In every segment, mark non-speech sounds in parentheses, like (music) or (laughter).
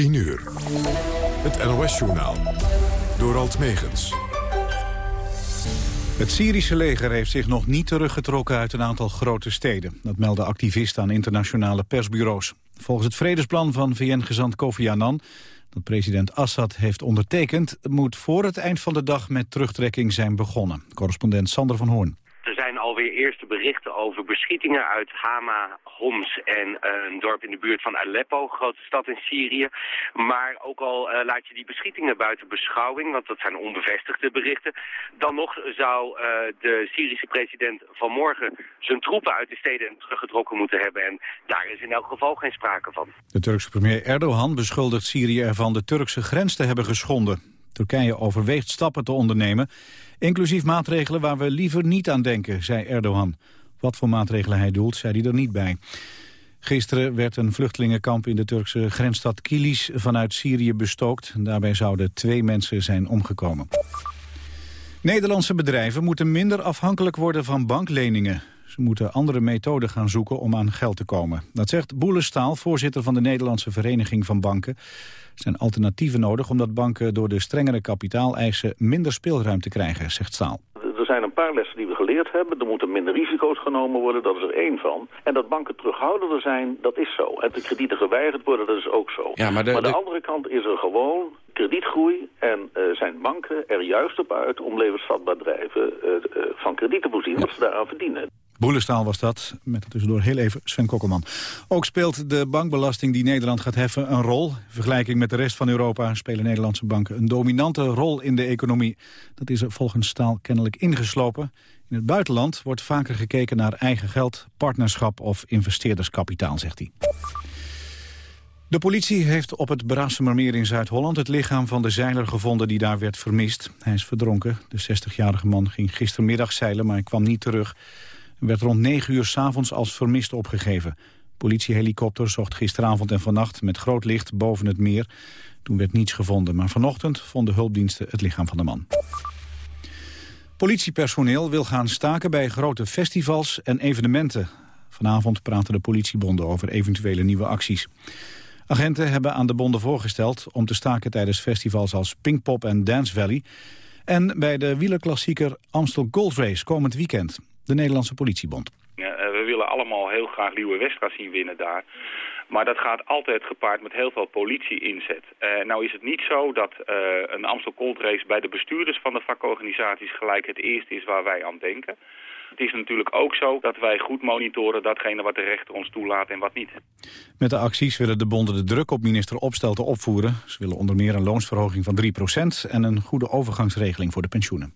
10 uur. Het NOS-journaal. Door Alt Megens. Het Syrische leger heeft zich nog niet teruggetrokken uit een aantal grote steden. Dat melden activisten aan internationale persbureaus. Volgens het vredesplan van VN-gezant Kofi Annan, dat president Assad heeft ondertekend... moet voor het eind van de dag met terugtrekking zijn begonnen. Correspondent Sander van Hoorn alweer eerste berichten over beschietingen uit Hama, Homs en eh, een dorp in de buurt van Aleppo, grote stad in Syrië. Maar ook al uh, laat je die beschietingen buiten beschouwing, want dat zijn onbevestigde berichten, dan nog zou uh, de Syrische president vanmorgen zijn troepen uit de steden teruggetrokken moeten hebben. En daar is in elk geval geen sprake van. De Turkse premier Erdogan beschuldigt Syrië ervan de Turkse grens te hebben geschonden. Turkije overweegt stappen te ondernemen Inclusief maatregelen waar we liever niet aan denken, zei Erdogan. Wat voor maatregelen hij doelt, zei hij er niet bij. Gisteren werd een vluchtelingenkamp in de Turkse grensstad Kilis vanuit Syrië bestookt. Daarbij zouden twee mensen zijn omgekomen. Nederlandse bedrijven moeten minder afhankelijk worden van bankleningen. Ze moeten andere methoden gaan zoeken om aan geld te komen. Dat zegt Boele Staal, voorzitter van de Nederlandse Vereniging van Banken. Er zijn alternatieven nodig omdat banken door de strengere kapitaaleisen minder speelruimte krijgen, zegt Staal. Er zijn een paar lessen die we geleerd hebben. Er moeten minder risico's genomen worden, dat is er één van. En dat banken terughoudender zijn, dat is zo. En de kredieten geweigerd worden, dat is ook zo. Ja, maar, de, maar de, andere kant is er gewoon kredietgroei en uh, zijn banken er juist op uit om levensvatbaar bedrijven uh, uh, van krediet te voorzien, ja. wat ze daaraan verdienen. Boelestaal was dat, met tussendoor heel even Sven Kokkelman. Ook speelt de bankbelasting die Nederland gaat heffen een rol. In vergelijking met de rest van Europa spelen Nederlandse banken een dominante rol in de economie. Dat is er volgens Staal kennelijk ingeslopen. In het buitenland wordt vaker gekeken naar eigen geld, partnerschap of investeerderskapitaal, zegt hij. De politie heeft op het Brassemermeer in Zuid-Holland het lichaam van de zeiler gevonden die daar werd vermist. Hij is verdronken. De 60-jarige man ging gistermiddag zeilen, maar hij kwam niet terug werd rond 9 uur s'avonds als vermist opgegeven. Politiehelikopter zocht gisteravond en vannacht met groot licht boven het meer. Toen werd niets gevonden, maar vanochtend vonden hulpdiensten het lichaam van de man. Politiepersoneel wil gaan staken bij grote festivals en evenementen. Vanavond praten de politiebonden over eventuele nieuwe acties. Agenten hebben aan de bonden voorgesteld om te staken tijdens festivals als Pinkpop en Dance Valley... en bij de wielerklassieker Amstel Gold Race komend weekend de Nederlandse politiebond. Ja, eh, we willen allemaal heel graag Liewe Westra zien winnen daar. Maar dat gaat altijd gepaard met heel veel politie-inzet. Uh, nou is het niet zo dat uh, een Amstel Gold Race bij de bestuurders van de vakorganisaties gelijk het eerste is waar wij aan denken. Het is natuurlijk ook zo dat wij goed monitoren datgene wat de rechter ons toelaat en wat niet. Met de acties willen de bonden de druk op minister Opstelten opvoeren. Ze willen onder meer een loonsverhoging van 3% en een goede overgangsregeling voor de pensioenen.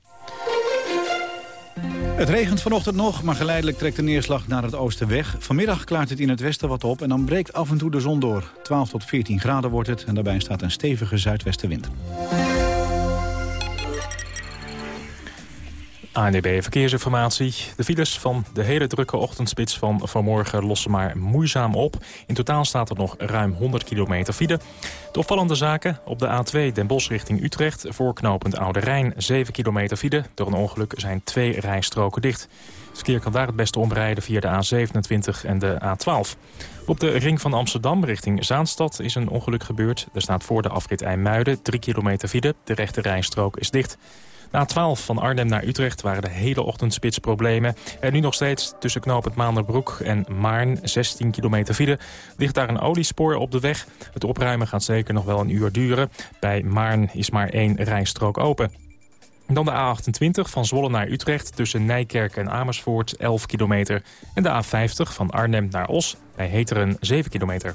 Het regent vanochtend nog, maar geleidelijk trekt de neerslag naar het oosten weg. Vanmiddag klaart het in het westen wat op en dan breekt af en toe de zon door. 12 tot 14 graden wordt het en daarbij staat een stevige zuidwestenwind. ANDB Verkeersinformatie. De files van de hele drukke ochtendspits van vanmorgen lossen maar moeizaam op. In totaal staat er nog ruim 100 kilometer file. De opvallende zaken op de A2 Den Bosch richting Utrecht... voorknopend Oude Rijn 7 kilometer file. Door een ongeluk zijn twee rijstroken dicht. Het verkeer kan daar het beste omrijden via de A27 en de A12. Op de ring van Amsterdam richting Zaanstad is een ongeluk gebeurd. Er staat voor de afrit IJmuiden 3 kilometer file. De rechte rijstrook is dicht. Na 12 van Arnhem naar Utrecht waren de hele ochtend spitsproblemen. En nu nog steeds tussen knooppunt Maanderbroek en Maarn, 16 kilometer file. Ligt daar een oliespoor op de weg. Het opruimen gaat zeker nog wel een uur duren. Bij Maarn is maar één rijstrook open. Dan de A28 van Zwolle naar Utrecht tussen Nijkerk en Amersfoort 11 kilometer. En de A50 van Arnhem naar Os bij Heteren 7 kilometer.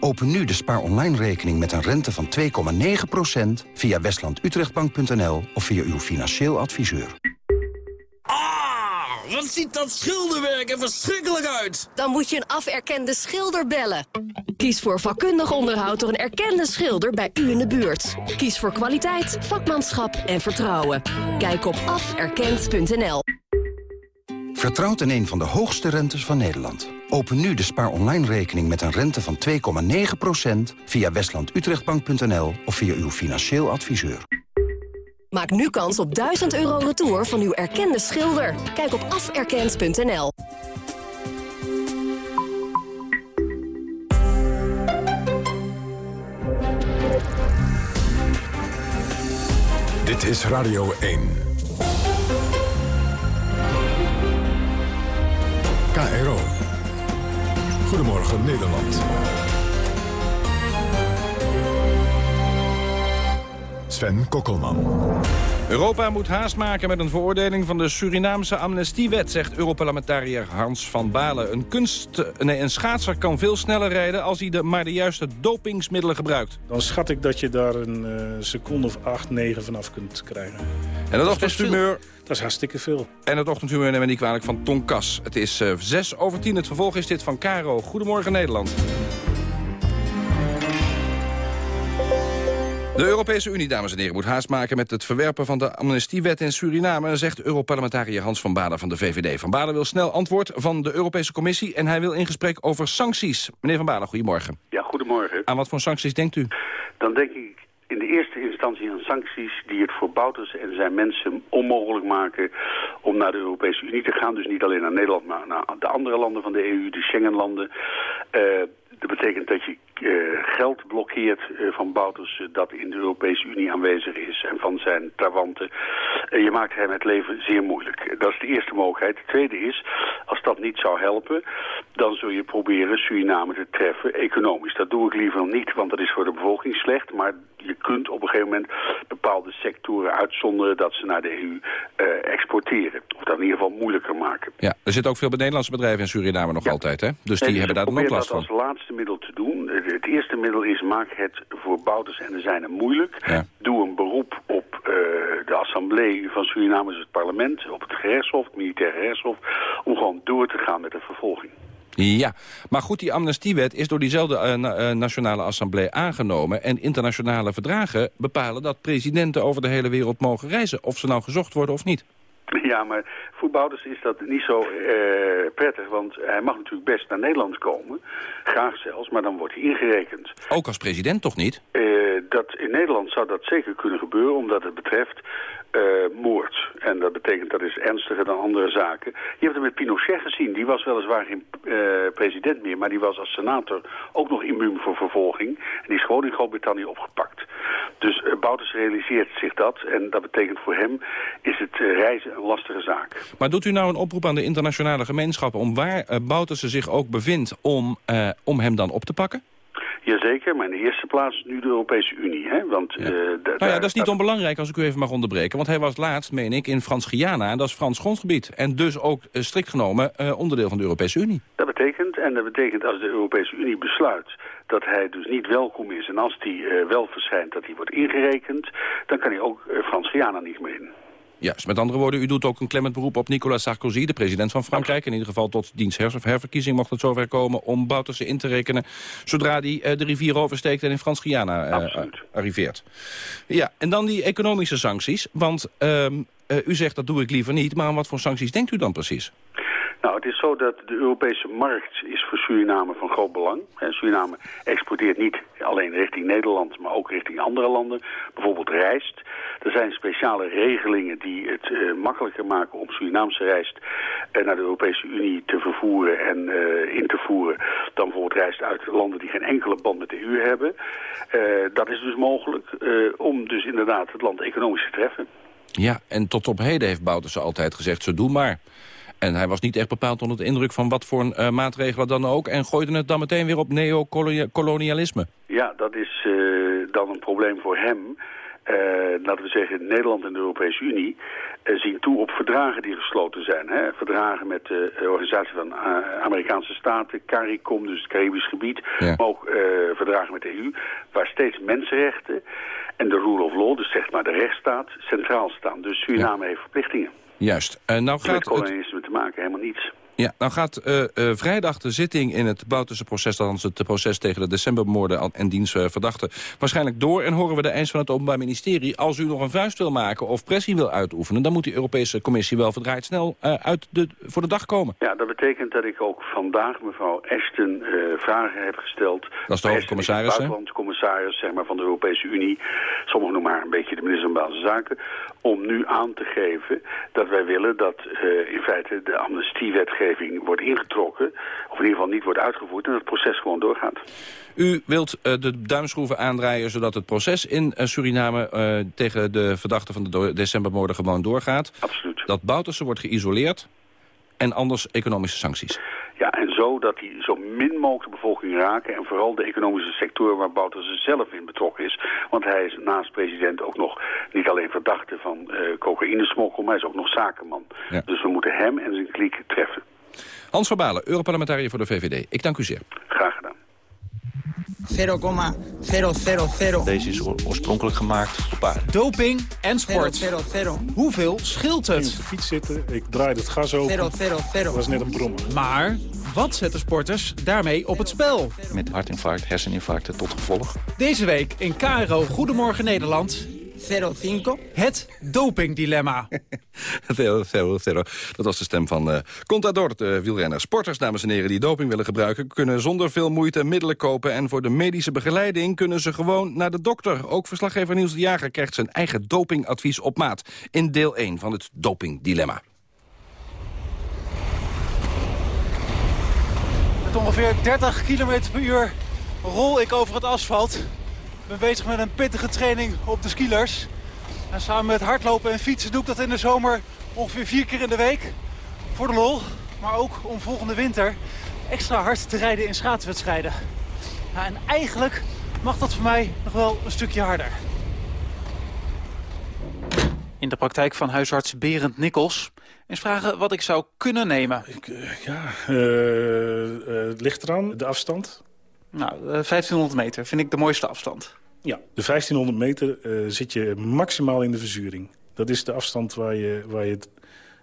Open nu de Spaar Online rekening met een rente van 2,9% via westlandutrechtbank.nl of via uw financieel adviseur. Ah, wat ziet dat schilderwerk er verschrikkelijk uit! Dan moet je een aferkende schilder bellen. Kies voor vakkundig onderhoud door een erkende schilder bij u in de buurt. Kies voor kwaliteit, vakmanschap en vertrouwen. Kijk op aferkend.nl. Vertrouwt in een van de hoogste rentes van Nederland. Open nu de Spaar Online rekening met een rente van 2,9% via westlandutrechtbank.nl of via uw financieel adviseur. Maak nu kans op 1000 euro retour van uw erkende schilder. Kijk op aferkend.nl. Dit is Radio 1. KRO. Goedemorgen Nederland. Sven Kokkelman. Europa moet haast maken met een veroordeling van de Surinaamse amnestiewet... zegt Europarlementariër Hans van Balen. Een, kunst, nee, een schaatser kan veel sneller rijden als hij de, maar de juiste dopingsmiddelen gebruikt. Dan schat ik dat je daar een uh, seconde of acht, negen vanaf kunt krijgen. En het ochtendhumeur... Dat is hartstikke veel. En het ochtendhumeur nemen we niet kwalijk van Tonkas. Het is uh, zes over tien. Het vervolg is dit van Caro. Goedemorgen Nederland. De Europese Unie, dames en heren, moet haast maken met het verwerpen van de amnestiewet in Suriname, zegt Europarlementariër Hans van Baden van de VVD. Van Baden wil snel antwoord van de Europese Commissie en hij wil in gesprek over sancties. Meneer Van Baden, goedemorgen. Ja, goedemorgen. Aan wat voor sancties denkt u? Dan denk ik in de eerste instantie aan sancties die het voor Bouters en zijn mensen onmogelijk maken om naar de Europese Unie te gaan. Dus niet alleen naar Nederland, maar naar de andere landen van de EU, de Schengenlanden. Uh, dat betekent dat je uh, geld blokkeert uh, van Bouters uh, dat in de Europese Unie aanwezig is en van zijn trawanten. je maakt hem het leven zeer moeilijk. Dat is de eerste mogelijkheid. De tweede is, als dat niet zou helpen, dan zul je proberen Suriname te treffen economisch. Dat doe ik liever niet, want dat is voor de bevolking slecht. Maar je kunt op een gegeven moment bepaalde sectoren uitzonderen dat ze naar de EU exporteren. Of dat in ieder geval moeilijker maken. Ja, er zitten ook veel Nederlandse bedrijven in Suriname nog ja. altijd, hè? Dus die hebben daar ook last van. dat als laatste middel te doen het eerste middel is, maak het voor Bouters en de zijnen moeilijk. Ja. Doe een beroep op uh, de assemblee van Suriname, dus het parlement, op het gerechtshof, het militaire gerechtshof, om gewoon door te gaan met de vervolging. Ja, maar goed, die amnestiewet is door diezelfde uh, na, uh, Nationale Assemblée aangenomen... en internationale verdragen bepalen dat presidenten over de hele wereld mogen reizen... of ze nou gezocht worden of niet. Ja, maar voor is dat niet zo uh, prettig, want hij mag natuurlijk best naar Nederland komen. Graag zelfs, maar dan wordt hij ingerekend. Ook als president toch niet? Uh, dat, in Nederland zou dat zeker kunnen gebeuren, omdat het betreft uh, moord. En dat betekent dat is ernstiger dan andere zaken. Je hebt het met Pinochet gezien. Die was weliswaar geen uh, president meer, maar die was als senator ook nog immuun voor vervolging. En die is gewoon in Groot-Brittannië opgepakt. Dus uh, Bouters realiseert zich dat. En dat betekent voor hem is het reizen een lastige zaak. Maar doet u nou een oproep aan de internationale gemeenschap... om waar Bouterse zich ook bevindt om, om hem dan op te pakken? Jazeker, maar in de eerste plaats nu de Europese Unie. Hè? Want, ja. Uh, nou ja, dat is niet onbelangrijk als ik u even mag onderbreken. Want hij was laatst, meen ik, in Frans-Guyana. En dat is Frans grondgebied. En dus ook uh, strikt genomen uh, onderdeel van de Europese Unie. Dat betekent, en dat betekent als de Europese Unie besluit dat hij dus niet welkom is. En als die wel verschijnt dat hij wordt ingerekend, dan kan hij ook Frans-Guyana niet meer in. Juist, met andere woorden, u doet ook een klemmend beroep op Nicolas Sarkozy, de president van Frankrijk. In ieder geval tot diens herverkiezing mocht het zover komen om Bouterse in te rekenen... zodra hij uh, de rivier oversteekt en in Frans-Guyana uh, arriveert. Ja, en dan die economische sancties, want uh, u zegt dat doe ik liever niet... maar aan wat voor sancties denkt u dan precies? Nou, het is zo dat de Europese markt is voor Suriname van groot belang. En Suriname exporteert niet alleen richting Nederland, maar ook richting andere landen. Bijvoorbeeld rijst. Er zijn speciale regelingen die het uh, makkelijker maken om Surinaamse rijst uh, naar de Europese Unie te vervoeren en uh, in te voeren dan bijvoorbeeld rijst uit landen die geen enkele band met de EU hebben. dat is dus mogelijk om dus inderdaad het land economisch te treffen. Ja, en tot op heden heeft Bouterse altijd gezegd, zo doe maar. En hij was niet echt bepaald onder de indruk van wat voor uh, maatregelen dan ook... en gooide het dan meteen weer op neocolonialisme. Ja, dat is uh, dan een probleem voor hem. laten we zeggen, Nederland en de Europese Unie zien toe op verdragen die gesloten zijn. Hè? Verdragen met de Organisatie van Amerikaanse Staten, CARICOM, dus het Caribisch gebied, maar ook verdragen met de EU, waar steeds mensenrechten en de rule of law, dus zeg maar de rechtsstaat, centraal staan. Dus Suriname heeft verplichtingen. Juist. Uh, nou gaat met kolonialisme te maken, helemaal niets. Ja, nou gaat uh, uh, vrijdag de zitting in het Boutense proces... althans het proces tegen de decembermoorden en diens uh, verdachten... waarschijnlijk door en horen we de eis van het Openbaar Ministerie... als u nog een vuist wil maken of pressie wil uitoefenen... dan moet die Europese Commissie wel verdraaid snel uit de, voor de dag komen. Ja, dat betekent dat ik ook vandaag mevrouw Ashton vragen heb gesteld. Dat is de hoofdcommissaris, hè? commissaris zeg maar, van de Europese Unie. Sommigen noemen maar een beetje de minister van Buitenlandse Zaken. Om nu aan te geven dat wij willen dat in feite de amnestiewetgeving wordt ingetrokken, of in ieder geval niet wordt uitgevoerd, en het proces gewoon doorgaat. U wilt uh, de duimschroeven aandraaien zodat het proces in uh, Suriname uh, tegen de verdachte van de decembermoorden gewoon doorgaat. Absoluut. Dat Bouterse wordt geïsoleerd en anders economische sancties. Ja, en zo dat die zo min mogelijk de bevolking raken... en vooral de economische sector waar Bouterse zelf in betrokken is. Want hij is naast president ook nog niet alleen verdachte van uh, cocaïnesmokkel... maar hij is ook nog zakenman. Ja. Dus we moeten hem en zijn kliek treffen. Hans van Balen, Europarlementariër voor de VVD. Ik dank u zeer. Graag gedaan. 0,000. Deze is oorspronkelijk gemaakt op paarden. Doping en sport. 0, Hoeveel scheelt het? Ik op de fiets zitten, ik draai het gas over. 0, 0, 0. Dat was net een brommer. Maar wat zetten sporters daarmee op het spel? Met hartinfarct, herseninfarcten tot gevolg. Deze week in KRO Goedemorgen Nederland 05. Het dopingdilemma. (laughs) zero, zero. Dat was de stem van uh, Contador, de wielrenner. Sporters, dames en heren, die doping willen gebruiken... kunnen zonder veel moeite middelen kopen... en voor de medische begeleiding kunnen ze gewoon naar de dokter. Ook verslaggever Niels de Jager krijgt zijn eigen dopingadvies op maat... in deel 1 van het dopingdilemma. Met ongeveer 30 km per uur rol ik over het asfalt... Ik ben bezig met een pittige training op de skilers. En samen met hardlopen en fietsen doe ik dat in de zomer ongeveer vier keer in de week. Voor de lol, maar ook om volgende winter extra hard te rijden in schaatswedstrijden. Ja, en eigenlijk mag dat voor mij nog wel een stukje harder. In de praktijk van huisarts Berend Nikkels eens vragen wat ik zou kunnen nemen. Ik, uh, ja, uh, het ligt eraan, de afstand. Nou, 1500 eh, meter vind ik de mooiste afstand. Ja, de 1500 meter uh, zit je maximaal in de verzuring. Dat is de afstand waar je, waar je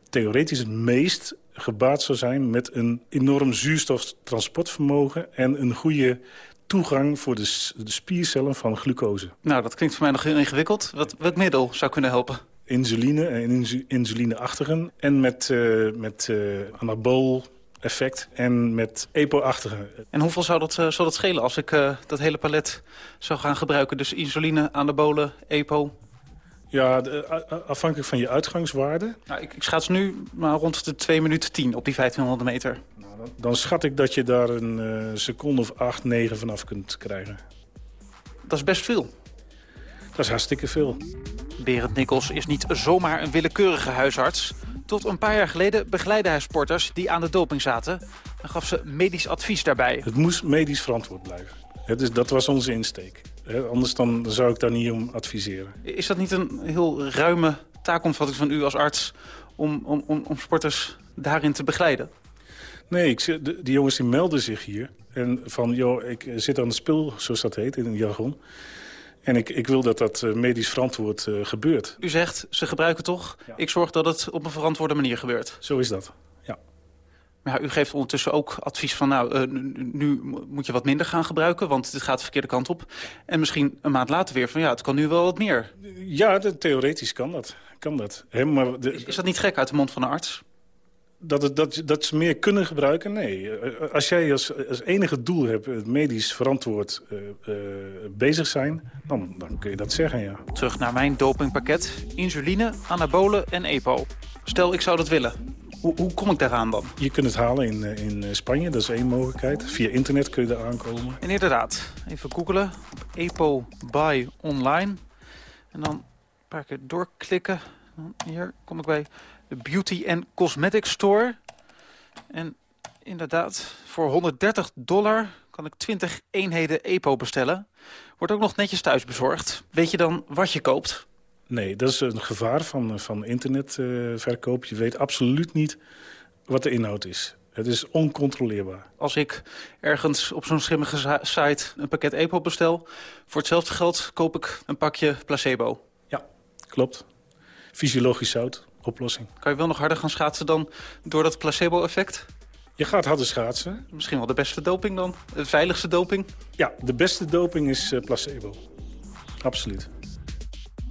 theoretisch het meest gebaat zou zijn... met een enorm zuurstoftransportvermogen en een goede toegang voor de, de spiercellen van glucose. Nou, dat klinkt voor mij nog heel ingewikkeld. Wat, wat middel zou kunnen helpen? Insuline en insulineachtigen en met, uh, met uh, anabool effect en met EPO-achtige. En hoeveel zou dat, uh, zou dat schelen als ik uh, dat hele palet zou gaan gebruiken? Dus insuline, anabolen, EPO? Ja, de, afhankelijk van je uitgangswaarde. Nou, ik, ik schaats nu maar rond de 2 minuten 10 op die 1500 meter. Nou, dan, dan, schat ik dat je daar een uh, seconde of 8, 9 vanaf kunt krijgen. Dat is best veel. Dat is hartstikke veel. Berend Nikkels is niet zomaar een willekeurige huisarts. Tot een paar jaar geleden begeleidde hij sporters die aan de doping zaten... en gaf ze medisch advies daarbij. Het moest medisch verantwoord blijven. dus dat was onze insteek. anders dan zou ik daar niet om adviseren. Is dat niet een heel ruime taakomvatting van u als arts... om, om, om, om sporters daarin te begeleiden? Nee, ik, die jongens die melden zich hier. En van, joh, ik zit aan de spul, zoals dat heet in een jargon. En ik, ik wil dat dat eh, medisch verantwoord uh, gebeurt. U zegt, ze gebruiken toch? Ik zorg dat het op een verantwoorde manier gebeurt. Zo is dat, ja. Maar ja, u geeft ondertussen ook advies van... nou, uh, nu moet je wat minder gaan gebruiken, want dit gaat de verkeerde kant op. En misschien een maand later weer van, ja, het kan nu wel wat meer. Ja, de, theoretisch kan dat. Kan dat. He, maar de, is, is dat niet gek uit de mond van een arts? Dat, het, dat, dat ze meer kunnen gebruiken? Nee. Als jij als, als enige doel hebt het medisch verantwoord uh, uh, bezig zijn... Dan, dan kun je dat zeggen, ja. Terug naar mijn dopingpakket. Insuline, anabolen en EPO. Stel, ik zou dat willen. Hoe, hoe kom ik daaraan dan? Je kunt het halen in, eh, in Spanje, dat is één mogelijkheid. Via internet kun je er aankomen. En inderdaad, even googelen. EPO Buy Online. En dan een paar keer doorklikken. Hier kom ik bij Beauty and Cosmetic Store. En inderdaad, voor 130 dollar kan ik 20 eenheden EPO bestellen. Wordt ook nog netjes thuis bezorgd. Weet je dan wat je koopt? Nee, dat is een gevaar van, van internetverkoop. je weet absoluut niet wat de inhoud is. Het is oncontroleerbaar. Als ik ergens op zo'n schimmige site een pakket EPO bestel... voor hetzelfde geld koop ik een pakje placebo. Ja, klopt. Fysiologisch zout, oplossing. Kan je wel nog harder gaan schaatsen dan door dat placebo-effect? Je gaat harder schaatsen. Misschien wel de beste doping dan? De veiligste doping? Ja, de beste doping is uh, placebo. Absoluut.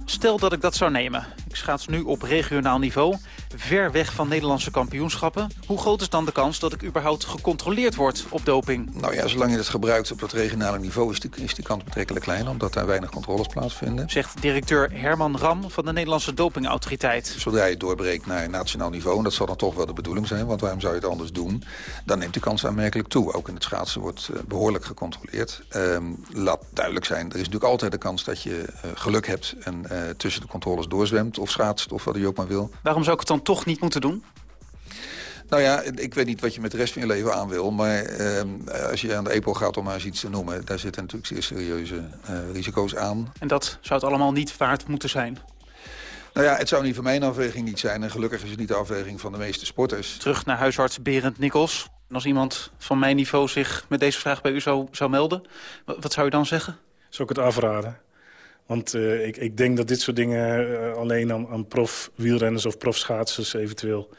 Stel dat ik dat zou nemen. Ik schaats nu op regionaal niveau ver weg van Nederlandse kampioenschappen. Hoe groot is dan de kans dat ik überhaupt gecontroleerd word op doping? Nou ja, zolang je het gebruikt op dat regionale niveau is die, is die kans betrekkelijk klein, omdat daar weinig controles plaatsvinden. Zegt directeur Herman Ram van de Nederlandse dopingautoriteit. Zodra je doorbreekt naar nationaal niveau, en dat zal dan toch wel de bedoeling zijn, want waarom zou je het anders doen, dan neemt de kans aanmerkelijk toe. Ook in het schaatsen wordt uh, behoorlijk gecontroleerd. Uh, laat duidelijk zijn, er is natuurlijk altijd de kans dat je uh, geluk hebt en uh, tussen de controles doorzwemt of schaatst of wat je ook maar wil. Waarom zou ik het dan toch niet moeten doen? Nou ja, ik weet niet wat je met de rest van je leven aan wil. Maar eh, als je aan de EPO gaat om maar eens iets te noemen... daar zitten natuurlijk zeer serieuze uh, risico's aan. En dat zou het allemaal niet waard moeten zijn? Nou ja, het zou niet van mijn afweging niet zijn. En gelukkig is het niet de afweging van de meeste sporters. Terug naar huisarts Berend Nikkels. En als iemand van mijn niveau zich met deze vraag bij u zou, zou melden... wat zou u dan zeggen? Zou ik het afraden? Want uh, ik, ik, denk dat dit soort dingen uh, alleen aan, aan prof-wielrenners of profschaatsers eventueel...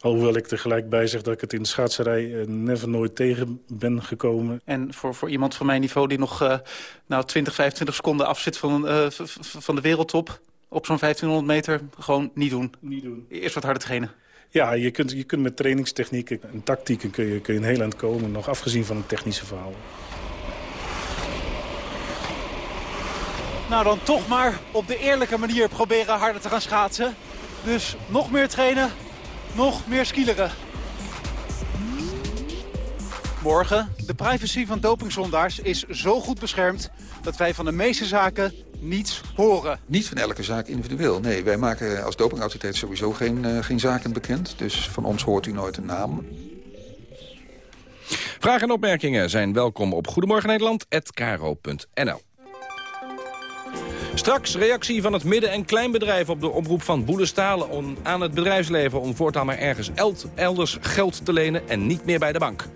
Alhoewel ik er gelijk bij zeg dat ik het in de schaatserij uh, never nooit tegen ben gekomen. En voor, voor iemand van mijn niveau die nog nou, 20, 25 seconden afzit van, van de wereldtop... op zo'n 1500 meter, gewoon niet doen. Niet doen. Eerst wat harder trainen. Ja, je kunt, je kunt met trainingstechnieken en tactieken kun je, kun je een heel eind komen... nog afgezien van het technische verhaal. Nou, dan toch maar op de eerlijke manier proberen harder te gaan schaatsen. Dus nog meer trainen, nog meer skileren. Morgen, de privacy van dopingzondaars is zo goed beschermd... dat wij van de meeste zaken niets horen. Niet van elke zaak individueel. Nee, wij maken als dopingautoriteit sowieso geen, uh, geen zaken bekend. Dus van ons hoort u nooit een naam. Vragen en opmerkingen zijn welkom op goedemorgennederland.kro.nl. Straks reactie van het midden- en kleinbedrijf op de oproep van Boedestalen aan het bedrijfsleven om voortaan maar ergens elders geld te lenen en niet meer bij de bank.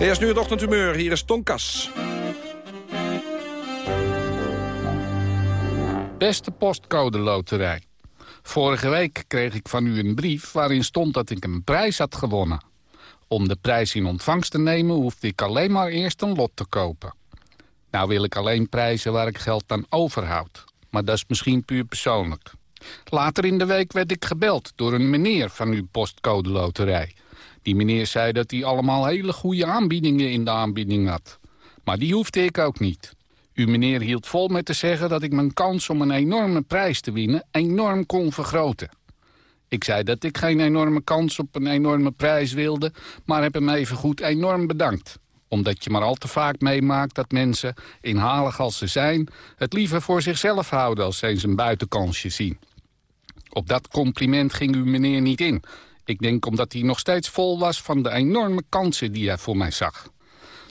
Eerst nu het ochtendhumeur, hier is Tonkas. Beste postcode loterij. Vorige week kreeg ik van u een brief waarin stond dat ik een prijs had gewonnen. Om de prijs in ontvangst te nemen hoefde ik alleen maar eerst een lot te kopen. Nou wil ik alleen prijzen waar ik geld aan overhoud. Maar dat is misschien puur persoonlijk. Later in de week werd ik gebeld door een meneer van uw postcode loterij. Die meneer zei dat hij allemaal hele goede aanbiedingen in de aanbieding had. Maar die hoefde ik ook niet. Uw meneer hield vol met te zeggen dat ik mijn kans om een enorme prijs te winnen enorm kon vergroten. Ik zei dat ik geen enorme kans op een enorme prijs wilde, maar heb hem even goed enorm bedankt omdat je maar al te vaak meemaakt dat mensen, inhalig als ze zijn... het liever voor zichzelf houden als ze eens een buitenkansje zien. Op dat compliment ging uw meneer niet in. Ik denk omdat hij nog steeds vol was van de enorme kansen die hij voor mij zag.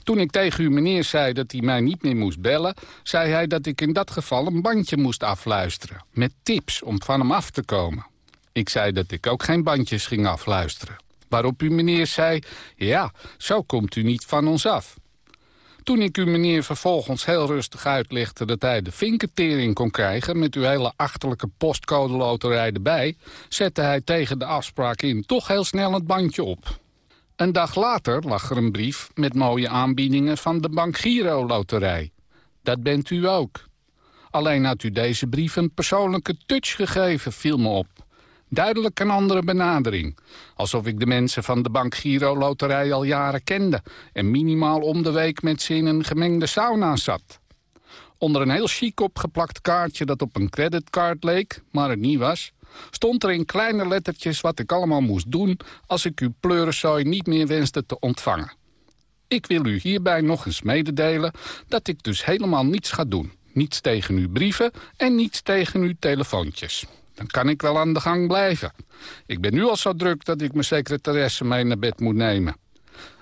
Toen ik tegen uw meneer zei dat hij mij niet meer moest bellen... zei hij dat ik in dat geval een bandje moest afluisteren. Met tips om van hem af te komen. Ik zei dat ik ook geen bandjes ging afluisteren. Waarop u meneer zei, ja, zo komt u niet van ons af. Toen ik u meneer vervolgens heel rustig uitlegde dat hij de vinkentering kon krijgen... met uw hele achterlijke postcode loterij erbij... zette hij tegen de afspraak in toch heel snel het bandje op. Een dag later lag er een brief met mooie aanbiedingen van de Bank Giro loterij. Dat bent u ook. Alleen had u deze brief een persoonlijke touch gegeven, viel me op. Duidelijk een andere benadering. Alsof ik de mensen van de Bank Giro Loterij al jaren kende... en minimaal om de week met ze in een gemengde sauna zat. Onder een heel chic opgeplakt kaartje dat op een creditcard leek, maar het niet was... stond er in kleine lettertjes wat ik allemaal moest doen... als ik uw pleurensooi niet meer wenste te ontvangen. Ik wil u hierbij nog eens mededelen dat ik dus helemaal niets ga doen. Niets tegen uw brieven en niets tegen uw telefoontjes dan kan ik wel aan de gang blijven. Ik ben nu al zo druk dat ik mijn secretaresse mee naar bed moet nemen.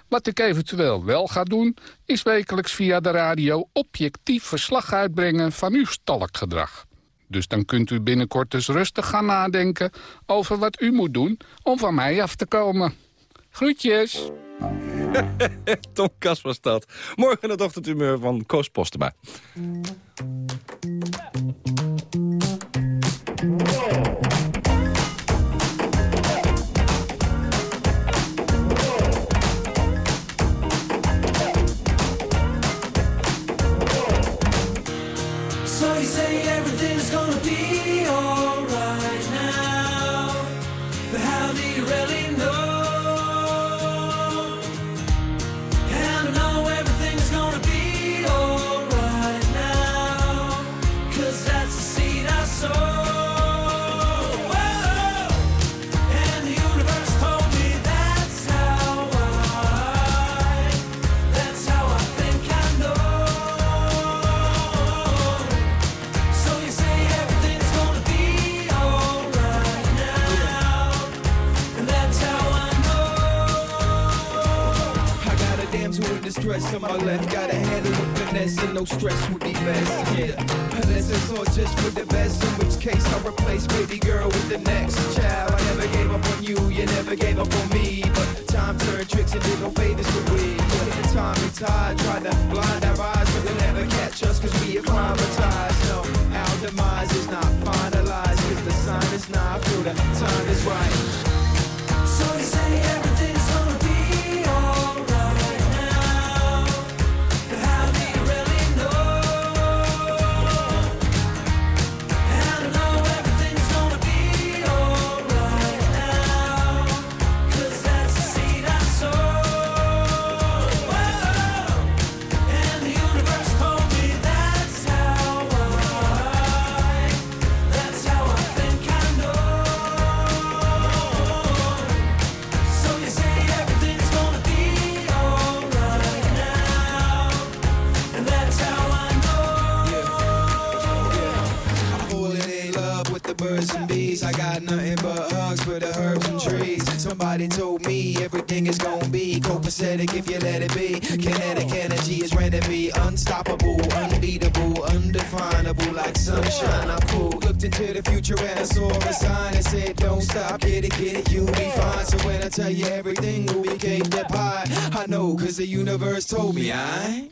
Wat ik eventueel wel ga doen, is wekelijks via de radio objectief verslag uitbrengen van uw stalkgedrag. Dus dan kunt u binnenkort dus rustig gaan nadenken over wat u moet doen om van mij af te komen. Groetjes! (laughs) Tom Kas was dat. Morgen het ochtendhumeur van Koos Postema. No stress would be best. Yeah, unless it's all just for the Into the future and I saw a sign that said, Don't stop, get it, get it, you'll be fine. So when I tell you everything will be cake that pie, I know, cause the universe told me I.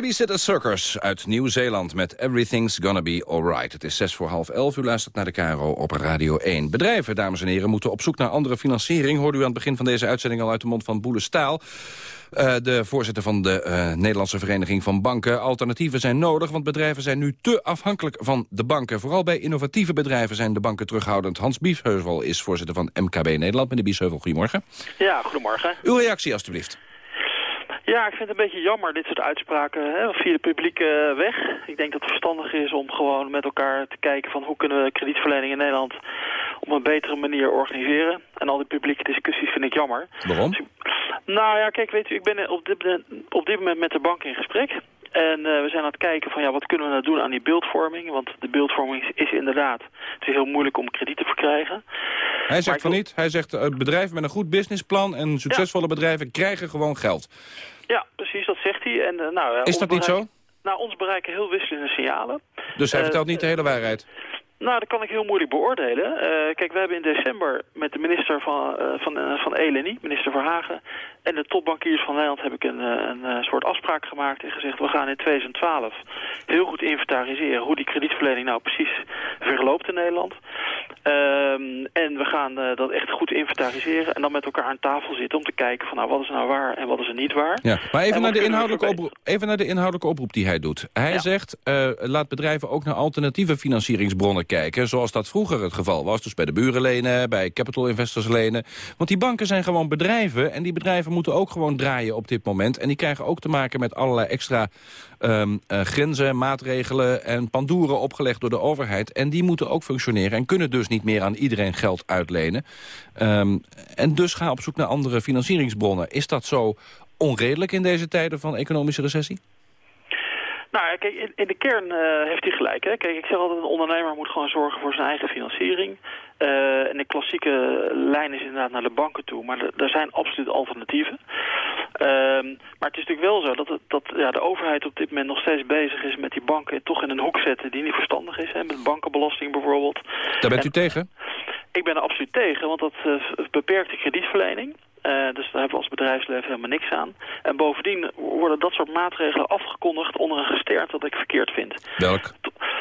Babysitter Circus uit Nieuw-Zeeland met Everything's Gonna Be Alright. Het is zes voor half elf, u luistert naar de KRO op Radio 1. Bedrijven, dames en heren, moeten op zoek naar andere financiering. Hoorde u aan het begin van deze uitzending al uit de mond van Boele Staal. eh, de voorzitter van de eh, Nederlandse Vereniging van Banken. Alternatieven zijn nodig, want bedrijven zijn nu te afhankelijk van de banken. Vooral bij innovatieve bedrijven zijn de banken terughoudend. Hans Biesheuvel is voorzitter van MKB Nederland. Meneer Biesheuvel, goedemorgen. Ja, goedemorgen. Uw reactie alstublieft. Ja, ik vind het een beetje jammer, dit soort uitspraken hè, via de publieke weg. Ik denk dat het verstandig is om gewoon met elkaar te kijken van hoe kunnen we kredietverlening in Nederland op een betere manier organiseren. En al die publieke discussies vind ik jammer. Waarom? Nou ja, kijk, weet u, ik ben op dit, moment- op dit moment met de bank in gesprek. En eh, we zijn aan het kijken van ja, wat kunnen we nou doen aan die beeldvorming? Want de beeldvorming is, is inderdaad, het is heel moeilijk om krediet te verkrijgen. Hij zegt van niet. Hij zegt eh, bedrijven met een goed businessplan en succesvolle bedrijven krijgen gewoon geld. Ja, precies, dat zegt hij. En, eh, nou, ja, Is dat niet zo? Nou, ons bereiken heel wisselende signalen. Dus hij Eh, vertelt niet de hele waarheid. Nou, dat kan ik heel moeilijk beoordelen. Eh, kijk, we hebben in december met de minister van, eh, van, eh, van ELNI, minister Verhagen... en de topbankiers van Nederland heb ik een, eh, een, eh, soort afspraak gemaakt... en gezegd, we gaan in 2012 heel goed inventariseren... hoe die kredietverlening nou precies verloopt in Nederland. Ehm, en we gaan eh, dat echt goed inventariseren... en dan met elkaar aan tafel zitten om te kijken van... nou, wat is nou waar en wat is er niet waar. Ja, maar En even naar, de inhoudelijke oproep, even naar de inhoudelijke oproep die hij doet. Hij zegt, laat bedrijven ook naar alternatieve financieringsbronnen kijken... zoals dat vroeger het geval was. Dus bij de buren lenen, bij capital investors lenen. Want die banken zijn gewoon bedrijven... en die bedrijven moeten ook gewoon draaien op dit moment. En die krijgen ook te maken met allerlei extra ehm, eh, grenzen, maatregelen... en pandoeren opgelegd door de overheid. En die moeten ook functioneren en kunnen dus niet meer aan iedereen geld uitlenen. Ehm, en dus ga op zoek naar andere financieringsbronnen. Is dat zo onredelijk in deze tijden van economische recessie? Nou, kijk, in, in de kern eh, heeft hij gelijk. Hè? Kijk, ik zeg altijd, een ondernemer moet gewoon zorgen voor zijn eigen financiering. Eh, en de klassieke lijn is inderdaad naar de banken toe. Maar er- zijn absoluut alternatieven. Ehm, maar het is natuurlijk wel zo dat, het, dat ja, de overheid op dit moment nog steeds bezig is met die banken toch in een hoek zetten die niet verstandig is. Hè? Met bankenbelasting bijvoorbeeld. Daar bent u En- tegen? Ik ben er absoluut tegen, want dat eh, beperkt de kredietverlening. Eh, dus daar hebben we als bedrijfsleven helemaal niks aan. En bovendien worden dat soort maatregelen afgekondigd onder een gesternte dat ik verkeerd vind. Welk?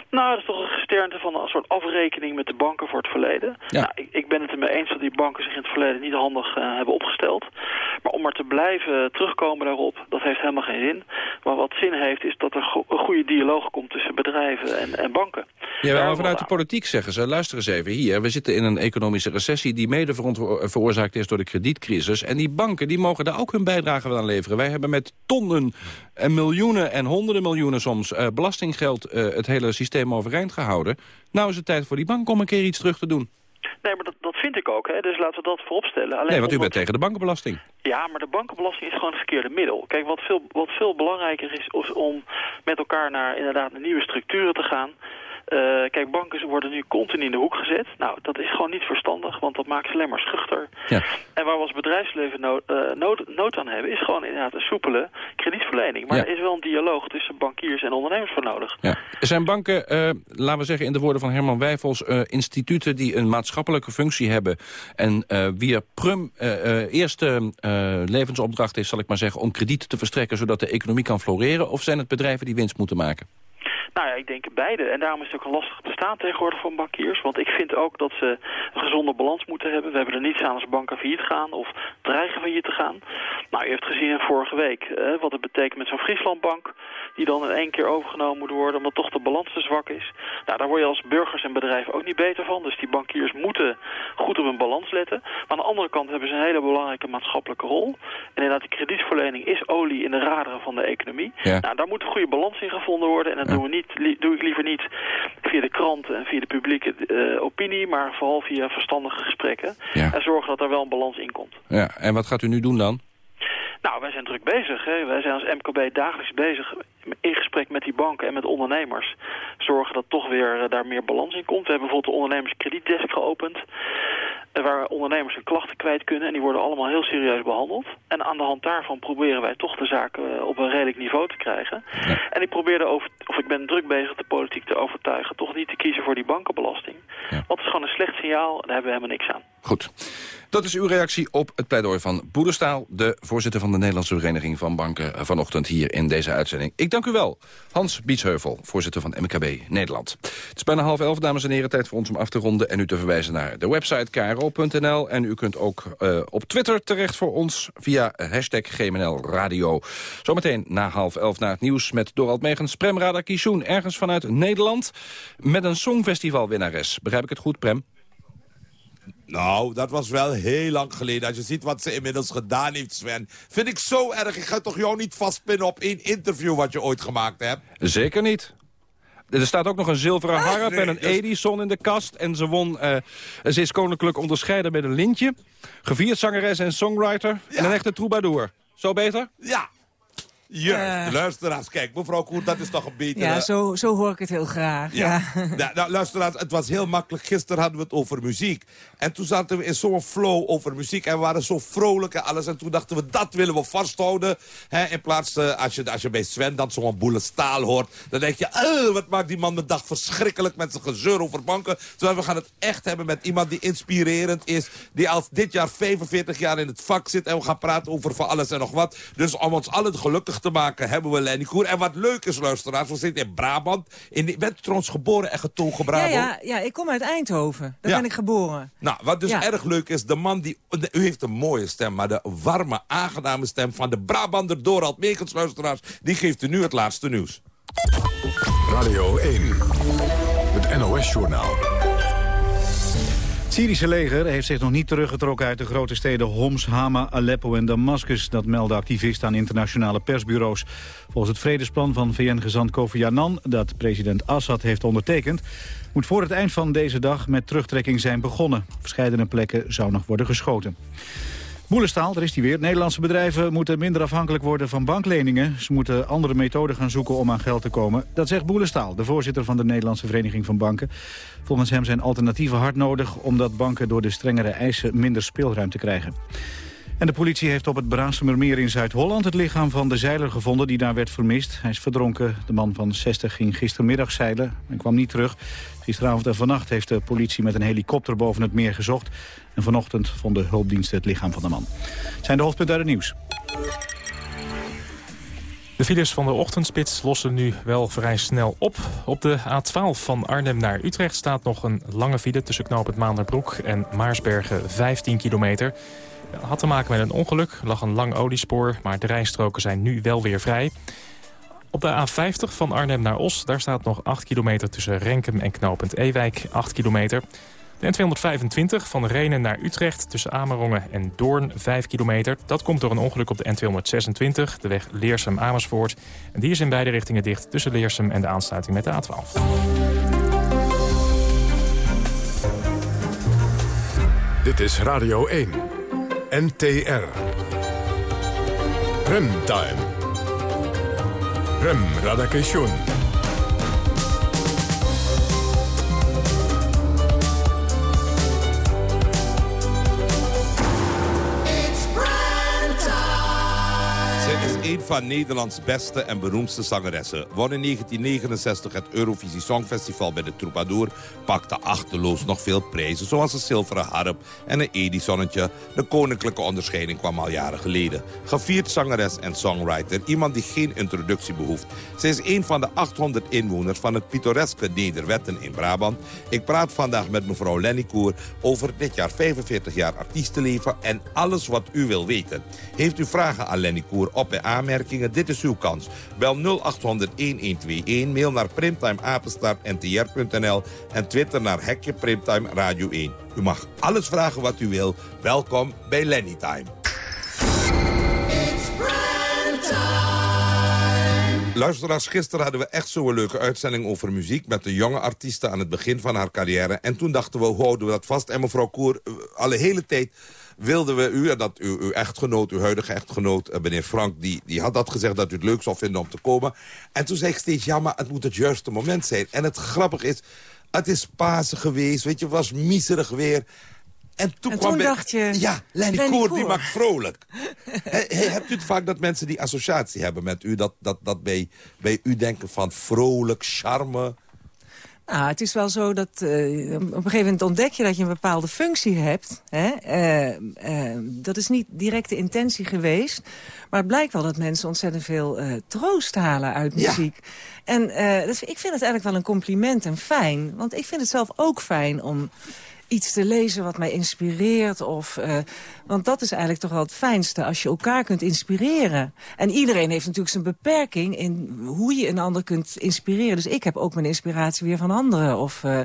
Nou, dat is toch een gesternte van een soort afrekening met de banken voor het verleden. Ja. Nou, ik, ik ben het ermee eens dat die banken zich in het verleden niet handig eh, hebben opgesteld. Maar om maar te blijven terugkomen daarop, dat heeft helemaal geen zin. Maar wat zin heeft, is dat er go- een goede dialoog komt tussen bedrijven en, en banken. Ja, maar vanuit de politiek zeggen ze, luister eens even hier. We zitten in een economische recessie die mede veroorzaakt is door de kredietcrisis. En die banken die mogen daar ook hun bijdrage aan leveren. Wij hebben met tonnen en miljoenen en honderden miljoenen soms eh, belastinggeld eh, het hele systeem overeind gehouden. Nou is het tijd voor die bank om een keer iets terug te doen. Nee, maar dat, dat vind ik ook, hè. dus laten we dat vooropstellen. Alleen Nee, want u bent tegen de bankenbelasting. Ja, maar de bankenbelasting is gewoon het verkeerde middel. Kijk, wat veel, wat veel belangrijker is, is om met elkaar naar inderdaad nieuwe structuren te gaan. Eh, kijk, banken worden nu continu in de hoek gezet. Nou, dat is gewoon niet verstandig, want dat maakt ze alleen maar schuchter. Ja. En waar we als bedrijfsleven nood, eh, nood, nood aan hebben, is gewoon inderdaad een soepele kredietverlening. Maar Ja. er is wel een dialoog tussen bankiers en ondernemers voor nodig. Ja. Er zijn banken, eh, laten we zeggen in de woorden van Herman Wijfels... instituten die een maatschappelijke functie hebben... en wie prum eh, eh, eerste levensopdracht is, zal ik maar zeggen... om krediet te verstrekken zodat de economie kan floreren... of zijn het bedrijven die winst moeten maken? Nou ja, ik denk beide. En daarom is het ook een lastig bestaan tegenwoordig van bankiers. Want ik vind ook dat ze een gezonde balans moeten hebben. We hebben er niets aan als banken failliet gaan of dreigen failliet te gaan. Nou, u heeft gezien vorige week eh, wat het betekent met zo'n Frieslandbank... die dan in één keer overgenomen moet worden omdat toch de balans te zwak is. Nou, daar word je als burgers en bedrijven ook niet beter van. Dus die bankiers moeten goed op hun balans letten. Maar aan de andere kant hebben ze een hele belangrijke maatschappelijke rol. En inderdaad, die kredietverlening is olie in de raderen van de economie. Ja. Nou, daar moet een goede balans in gevonden worden. En dat doen we niet, li- doe ik liever niet via de kranten en via de publieke eh, opinie... maar vooral via verstandige gesprekken. Ja. En zorgen dat er wel een balans in komt. Ja, en wat gaat u nu doen dan? Nou, wij zijn druk bezig. Hè. Wij zijn als MKB dagelijks bezig in gesprek met die banken en met ondernemers. Zorgen dat toch weer eh, daar meer balans in komt. We hebben bijvoorbeeld de ondernemerskredietdesk geopend. Waar ondernemers hun klachten kwijt kunnen. En die worden allemaal heel serieus behandeld. En aan de hand daarvan proberen wij toch de zaken eh, op een redelijk niveau te krijgen. En ik probeer de over, of ik ben druk bezig de politiek te overtuigen... toch niet te kiezen voor die bankenbelasting. Want het is gewoon een slecht signaal. Daar hebben we helemaal niks aan. Goed. Dat is uw reactie op het pleidooi van Boedestaal... de voorzitter van de Nederlandse Vereniging van Banken... eh, vanochtend hier in deze uitzending. Ik dank u wel. Hans Bietsheuvel, voorzitter van MKB Nederland. Het is bijna half elf, dames en heren. Tijd voor ons om af te ronden en u te verwijzen naar de website En u kunt ook eh, op Twitter terecht voor ons via hashtag GMNL Radio. Zometeen na half elf naar het nieuws met Dorald Megens. Prem Radakishun, ergens vanuit Nederland... met een songfestivalwinnares. Begrijp ik het goed, Prem? Nou, dat was wel heel lang geleden. Als je ziet wat ze inmiddels gedaan heeft, Sven. Vind ik zo erg. Ik ga toch jou niet vastpinnen op één interview wat je ooit gemaakt hebt? Zeker niet. Er staat ook nog een zilveren harp en een Edison in de kast. En ze won, eh, ze is koninklijk onderscheiden met een lintje. Gevierd zangeres en songwriter. En een echte troubadour. Zo beter? Ja. Ja, Eh. luisteraars, kijk, mevrouw Koer, dat is toch een beetje... Ja, eh, zo, zo hoor ik het heel graag. Ja. Ja, nou, luisteraars, het was heel makkelijk. Gisteren hadden we het over muziek. En toen zaten we in zo'n flow over muziek. En we waren zo vrolijk en alles. En toen dachten we, dat willen we vasthouden. Hè, in plaats, eh, als, je, als je bij Sven dan zo'n boele staal hoort... dan denk je, "Eh, wat maakt die man mijn dag verschrikkelijk... met zijn gezeur over banken. Terwijl we gaan het echt hebben met iemand die inspirerend is... die al dit jaar 45 jaar in het vak zit... en we gaan praten over van alles en nog wat. Dus om ons allen gelukkig te maken, hebben we Lenny Koer. En wat leuk is, luisteraars, we zitten in Brabant. In, die- bent u trouwens geboren en getogen Ja, Brabant? ja, ja, ik kom uit Eindhoven. Daar Ja. ben ik geboren. Nou, wat dus Ja. erg leuk is, de man die... de- u heeft een mooie stem, maar de warme, aangename stem... van de Brabander Dorald Megens, luisteraars... die geeft u nu het laatste nieuws. Radio 1. Het NOS-journaal. Syrische leger heeft zich nog niet teruggetrokken uit de grote steden Homs, Hama, Aleppo en Damascus. Dat melden activisten aan internationale persbureaus. Volgens het vredesplan van VN-gezant Kofi Annan, dat president Assad heeft ondertekend, moet voor het eind van deze dag met terugtrekking zijn begonnen. Op plekken zou nog worden geschoten. Boelestaal, daar is die weer. Nederlandse bedrijven moeten minder afhankelijk worden van bankleningen. Ze moeten andere methoden gaan zoeken om aan geld te komen. Dat zegt Boelestaal, de voorzitter van de Nederlandse Vereniging van Banken. Volgens hem zijn alternatieven hard nodig... omdat banken door de strengere eisen minder speelruimte krijgen. En de politie heeft op het Braasemermeer in Zuid-Holland... het lichaam van de zeiler gevonden die daar werd vermist. Hij is verdronken. De man van 60 ging gistermiddag zeilen en kwam niet terug. Gisteravond en vannacht heeft de politie met een helikopter boven het meer gezocht. En vanochtend vonden hulpdiensten het lichaam van de man. Het zijn de hoofdpunten uit het nieuws. De files van de ochtendspits lossen nu wel vrij snel op. Op de A12 van Arnhem naar Utrecht staat nog een lange file... tussen knoop het Maanderbroek en Maarsbergen 15 kilometer. Had te maken met een ongeluk. Lag een lang oliespoor, maar de rijstroken zijn nu wel weer vrij. Op de A50 van Arnhem naar Os, daar staat nog 8 kilometer tussen Renkum en knooppunt Ewijk. 8 kilometer. De N225 van Renen naar Utrecht tussen Amerongen en Doorn 5 kilometer. Dat komt door een ongeluk op de N226, de weg Leersum-Amersfoort. En die is in beide richtingen dicht tussen Leersum en de aansluiting met de A12. Dit is Radio 1. NTR. Remtime. Rem Radakation. Een van Nederlands beste en beroemdste zangeressen. Won in 1969 het Eurovisie Songfestival bij de Troubadour. Pakte achterloos nog veel prijzen, zoals een zilveren harp en een Edisonnetje. De koninklijke onderscheiding kwam al jaren geleden. Gevierd zangeres en songwriter, iemand die geen introductie behoeft. Zij is een van de 800 inwoners van het pittoreske Nederwetten in Brabant. Ik praat vandaag met mevrouw Lenny Koer over dit jaar 45 jaar artiestenleven en alles wat u wil weten. Heeft u vragen aan Lenny Koer op en aanmerkingen? Dit is uw kans. Bel 0800-1121, mail naar primtimeapenstaartntr.nl en twitter naar Hekje Primtime Radio 1. U mag alles vragen wat u wil. Welkom bij Lenny Time. Luisteraars, gisteren hadden we echt zo'n leuke uitzending over muziek... met de jonge artiesten aan het begin van haar carrière. En toen dachten we, houden we dat vast? En mevrouw Koer, eh, alle hele tijd wilden we u... en dat uw, uw echtgenoot, uw huidige echtgenoot, eh, meneer Frank... Die, die had dat gezegd dat u het leuk zou vinden om te komen. En toen zei ik steeds, ja, maar het moet het juiste moment zijn. En het grappige is, het is Pasen geweest, weet je, het was miserig weer... En toen, En kwam toen dacht je, Ja, Lenny, Lenny Koer, Koer. die maakt vrolijk. (laughs) He- he- hebt u het vaak dat mensen die associatie hebben met u... dat, dat, dat bij, bij u denken van vrolijk, charme... Nou, het is wel zo dat eh, op een gegeven moment ontdek je dat je een bepaalde functie hebt. Hè? Eh, eh, dat is niet direct de intentie geweest. Maar het blijkt wel dat mensen ontzettend veel troost halen uit muziek. En dat, ik vind het eigenlijk wel een compliment en fijn. Want ik vind het zelf ook fijn om iets te lezen wat mij inspireert. Of, eh, want dat is eigenlijk toch wel het fijnste, als je elkaar kunt inspireren. En iedereen heeft natuurlijk zijn beperking in hoe je een ander kunt inspireren. Dus ik heb ook mijn inspiratie weer van anderen. Of, eh,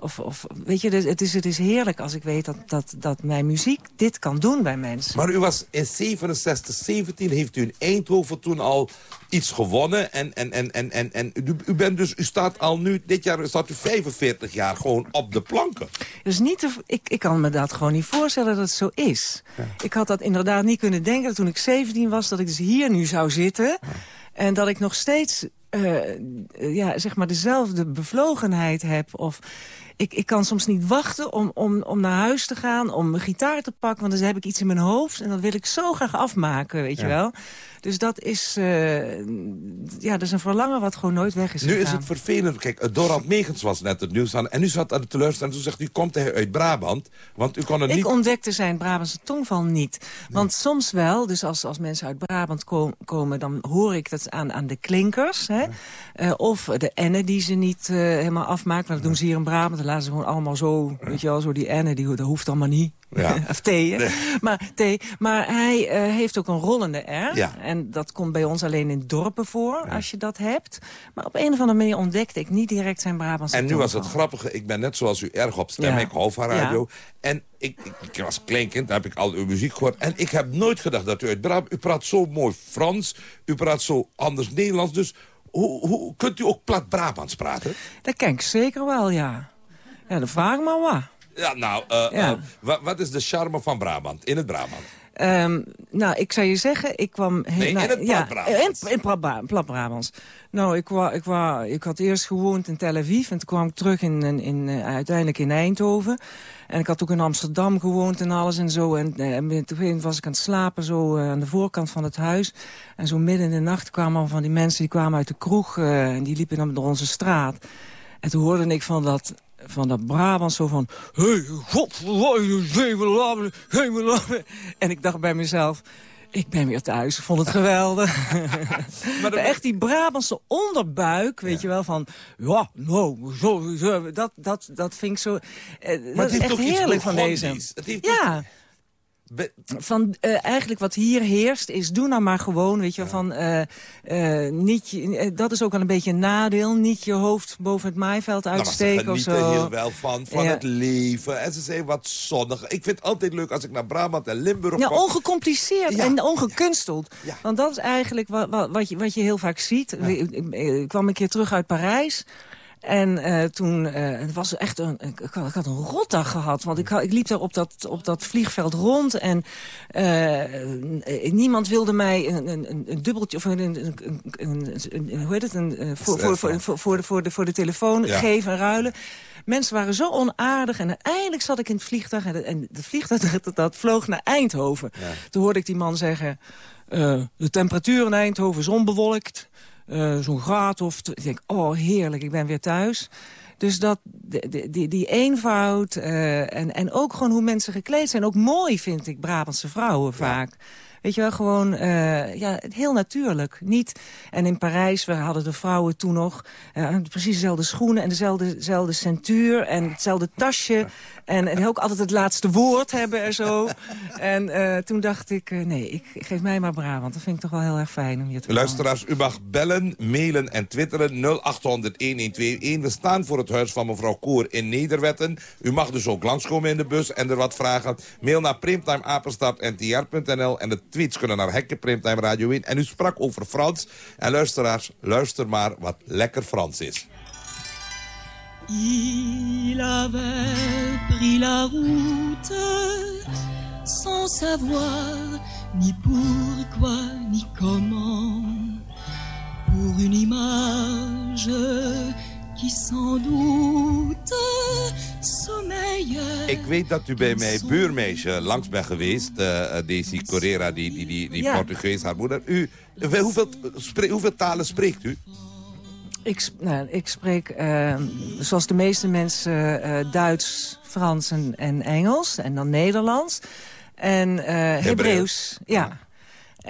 Of, of, weet je, dus het is, het is heerlijk als ik weet dat, dat, dat mijn muziek dit kan doen bij mensen. Maar u was in 67, 17, heeft u in Eindhoven toen al iets gewonnen. En, en, en, en, en, en u, bent dus, u staat al nu, dit jaar staat u 45 jaar gewoon op de planken. Dus niet te, ik, ik kan me dat gewoon niet voorstellen dat het zo is. Ik had dat inderdaad niet kunnen denken dat toen ik 17 was... dat ik dus hier nu zou zitten en dat ik nog steeds eh, ja, zeg maar dezelfde bevlogenheid heb. Of ik, ik kan soms niet wachten om, om, om naar huis te gaan, om mijn gitaar te pakken... want dan heb ik iets in mijn hoofd en dat wil ik zo graag afmaken, weet je wel. Dus dat is, eh, ja, dat is een verlangen wat gewoon nooit weg is Nu is het vervelend. Kijk, eh, Dorald Megens was net het nieuws aan. En u zat aan de teleurstelling. Toen zegt u, komt hij uit Brabant? Want u kon het Ik niet... ontdekte zijn Brabantse tongval niet. Want soms wel, dus als, als mensen uit Brabant ko- komen... dan hoor ik dat aan, aan de klinkers. Hè? Eh, of de enne die ze niet helemaal afmaken. Want dat doen ze hier in Brabant. Dan laten ze gewoon allemaal zo, weet je wel, zo die enne. Die, dat hoeft allemaal niet. Ja. (laughs) of thee, maar, thee. maar hij eh, heeft ook een rollende R. Ja. En dat komt bij ons alleen in dorpen voor, als je dat hebt. Maar op een of andere manier ontdekte ik niet direct zijn Brabantse En nu was het grappige, ik ben net zoals u erg op stem. Ik hou van radio. En ik, ik, was kleinkind, daar heb ik al uw muziek gehoord. En ik heb nooit gedacht dat u uit Brabant... U praat zo mooi Frans, u praat zo anders Nederlands. Dus hoe, hoe kunt u ook plat Brabants praten? Dat ken ik zeker wel, ja. Ja, dan vraag ik maar wat. Ja, nou, eh, Ja. eh, wa- wat is de charme van Brabant, in het Brabant? Ehm, nou, ik zou je zeggen, ik kwam... he- Nee, in het ja. In, in. Nou, ik, wa, ik, wa, ik had eerst gewoond in Tel Aviv en toen kwam ik terug in, in, in, eh, uiteindelijk in Eindhoven. En ik had ook in Amsterdam gewoond en alles en zo. En en toen was ik aan het slapen zo aan de voorkant van het huis. En zo midden in de nacht kwamen al van die mensen die kwamen uit de kroeg en die liepen dan door onze straat. En toen hoorde ik van dat, van dat Brabant zo van... Hey, hemel, En ik dacht bij mezelf... Ik ben weer thuis, ik vond het geweldig. (laughs) maar echt die Brabantse onderbuik, weet je wel, van... Ja, nou, zo, zo, dat, dat, dat vind ik zo... eh, dat is echt heerlijk van deze. Burgondisch. Het heeft Ja. Van, eh, eigenlijk wat hier heerst is, doe nou maar gewoon, weet je van, eh, eh, niet je, dat is ook wel een beetje een nadeel, niet je hoofd boven het maaiveld Nou, uitsteken of genieten zo. heel wel van, van Ja. het leven. En ze zijn wat zonnig. Ik vind het altijd leuk als ik naar Brabant en Limburg Ja, kom. ongecompliceerd en ongekunsteld. Want dat is eigenlijk wat, wat, wat, je, wat je heel vaak ziet. Ik, ik- ik kwam een keer terug uit Parijs. En eh, toen eh, het was echt een, ik, ik had, een rotdag gehad. Want ik, ik liep daar op dat, op dat vliegveld rond. En eh, niemand wilde mij een, een, een- een dubbeltje of een, een, een, hoe heet het? Een, voor, voor, voor, voor, voor, de, voor, de, voor de telefoon Ja. geven en ruilen. Mensen waren zo onaardig. En uiteindelijk zat ik in het vliegtuig. En, de- en vliegtuig (laughs) dat, dat vloog naar Eindhoven. Toen hoorde ik die man zeggen... de temperatuur in Eindhoven is onbewolkt. Eh, Zo'n graad of... Ik denk, oh heerlijk, ik ben weer thuis. Dus dat, die, die- die, die eenvoud eh, en, en ook gewoon hoe mensen gekleed zijn. Ook mooi vind ik Brabantse vrouwen vaak. Weet je wel, gewoon eh, ja, heel natuurlijk. Niet, en in Parijs, we hadden de vrouwen toen nog... eh, precies dezelfde schoenen en dezelfde, dezelfde centuur en hetzelfde tasje. En, en ook altijd het laatste woord hebben en zo. en eh, toen dacht ik, nee, ik, geef mij maar Brabant. Dat vind ik toch wel heel erg fijn om hier te. Luisteraars, u mag bellen, mailen en twitteren 0800-1121. We staan voor het huis van mevrouw Koer in Nederwetten. U mag dus ook langskomen in de bus en er wat vragen. Mail naar primtimeapenstaartntr.nl en de tweets kunnen naar Hekke Primtime Radio 1. En u sprak over Frans. En luisteraars, luister maar wat lekker Frans is. Il avait pris la route sans savoir ni pourquoi ni comment pour une image qui sans doute sommeille. Ik weet dat u bij mijn buurmeisje langs bent geweest. eh eh, Daisy Correa, die, die, die, die Ja. Portugees, haar moeder. U, hoeveel, spre- hoeveel talen spreekt u? Ik, nou, ik spreek, eh, zoals de meeste mensen, eh, Duits, Frans en, en Engels. En dan Nederlands. En eh Hebreeuws, ja.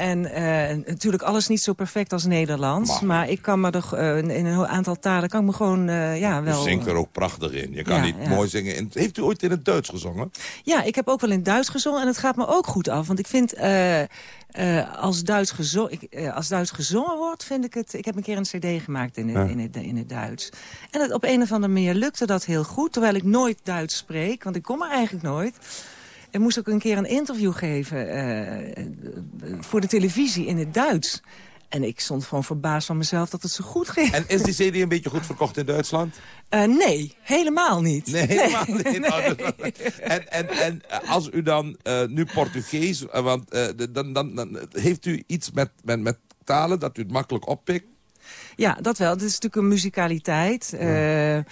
En eh, natuurlijk alles niet zo perfect als Nederlands. Maar, ik kan me er eh, in een aantal talen kan ik me gewoon eh, ja, wel... U zingt er ook prachtig in. Je kan Ja, niet ja. mooi zingen. In, heeft u ooit in het Duits gezongen? Ja, ik heb ook wel in het Duits gezongen en het gaat me ook goed af. Want ik vind, eh, als, Duits ik, als Duits gezongen wordt, vind ik het... Ik heb een keer een cd gemaakt in het, Ja. in het, in het Duits. En het, op een of andere manier lukte dat heel goed. Terwijl ik nooit Duits spreek, want ik kom er eigenlijk nooit. En moest ook een keer een interview geven eh, voor de televisie in het Duits. En ik stond gewoon verbaasd van mezelf dat het zo goed ging. En is die CD een beetje goed verkocht in Duitsland? Eh, nee, helemaal niet. Nee, helemaal niet. (laughs) Nou, En, en, en als u dan eh, nu Portugees... want dan, dan, dan heeft u iets met, met, met talen dat u het makkelijk oppikt? Ja, dat wel. Het is natuurlijk een muzikaliteit. eh, eh,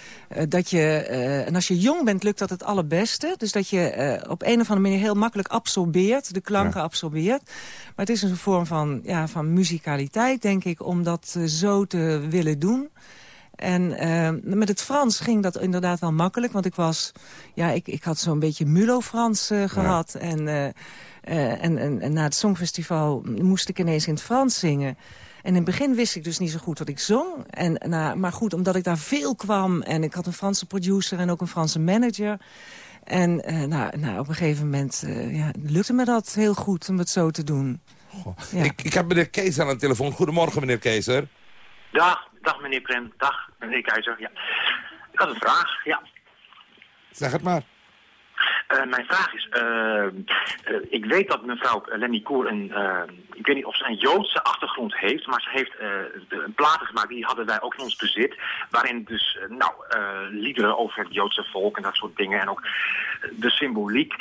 dat je, eh, en als je jong bent, lukt dat het allerbeste. Dus dat je op een of andere manier heel makkelijk absorbeert. De klanken absorbeert. Maar het is een vorm van, ja, van muzikaliteit, denk ik, om dat zo te willen doen. En met het Frans ging dat inderdaad wel makkelijk. Want ik was, ja, ik, ik had zo'n beetje Mulo-Frans eh, gehad. En, en, en, en na het Songfestival moest ik ineens in het Frans zingen. En in het begin wist ik dus niet zo goed wat ik zong. En, nou, maar goed, omdat ik daar veel kwam... en ik had een Franse producer en ook een Franse manager... En eh, nou, nou, op een gegeven moment eh, ja, lukte me dat heel goed om het zo te doen. Ja. Ik, ik heb meneer Keizer aan de telefoon. Goedemorgen, meneer Keizer. Dag, dag meneer Prem, dag meneer Keizer. Ja. Ik had een vraag, ja. Zeg het maar. Eh, mijn vraag is, eh, eh, ik weet dat mevrouw Lenny Koer een, ik weet niet of ze een Joodse achtergrond heeft, maar ze heeft een platen gemaakt, die hadden wij ook in ons bezit, waarin dus, nou, liederen over het Joodse volk en dat soort dingen en ook de symboliek.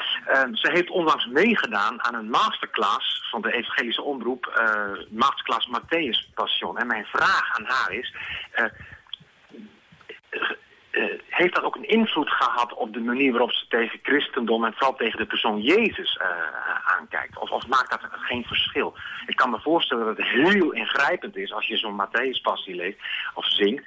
Ze heeft onlangs meegedaan aan een masterclass van de evangelische omroep, masterclass Matthäus Passion. En mijn vraag aan haar is, heeft dat ook een invloed gehad op de manier waarop ze tegen christendom en vooral tegen de persoon Jezus eh, aankijkt? Of, of maakt dat geen verschil? Ik kan me voorstellen dat het heel ingrijpend is als je zo'n Matthäus-passie leest of zingt.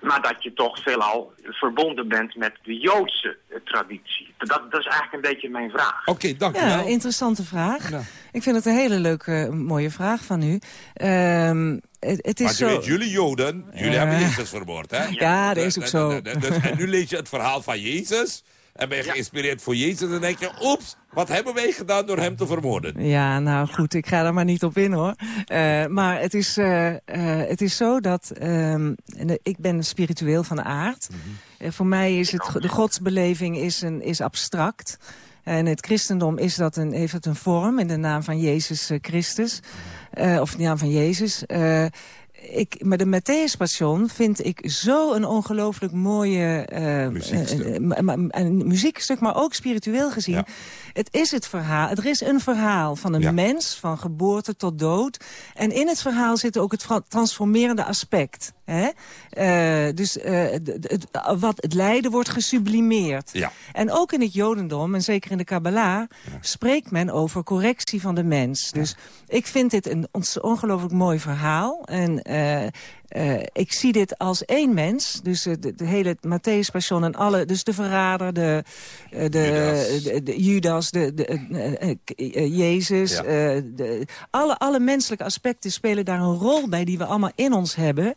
Maar dat je toch veelal verbonden bent met de Joodse eh, traditie. Dat, dat is eigenlijk een beetje mijn vraag. Oké, dank u Ja, wel. interessante vraag. Ik vind het een hele leuke, mooie vraag van u. Ehm, het, het is je zo... weet, jullie Joden, jullie hebben Jezus vermoord, hè? Ja, dat is ook zo. En nu lees je het verhaal van Jezus... en ben je geïnspireerd voor Jezus... en dan denk je, oeps, wat hebben wij gedaan door hem te vermoorden? Ja, nou goed, ik ga daar maar niet op in hoor. Eh, maar het is, eh, eh, het is zo dat ehm, eh, ik ben spiritueel van aard. Eh, voor mij is het, de godsbeleving is, een, is abstract. En het christendom is dat een, heeft het een vorm in de naam van Jezus Christus. Eh, of in de naam van Jezus. Eh, ik, maar de Matthäus Passion vind ik zo een ongelooflijk mooie eh, Muziekstuk. muziekstuk, maar ook spiritueel gezien. Het is het verhaal. Er is een verhaal van een mens, van geboorte tot dood. En in het verhaal zit ook het transformerende aspect. Hè? Eh, dus eh, het, wat het lijden wordt gesublimeerd. Ja. En ook in het Jodendom, en zeker in de Kabbalah, spreekt men over correctie van de mens. Dus ik vind dit een ongelooflijk mooi verhaal. En eh, ik zie dit als één mens. Dus eh, de, de hele Matthäus Passion en alle, dus de verrader, de, eh, de, Judas, de, de, Jezus. Ja. de, alle, alle menselijke aspecten spelen daar een rol bij die we allemaal in ons hebben.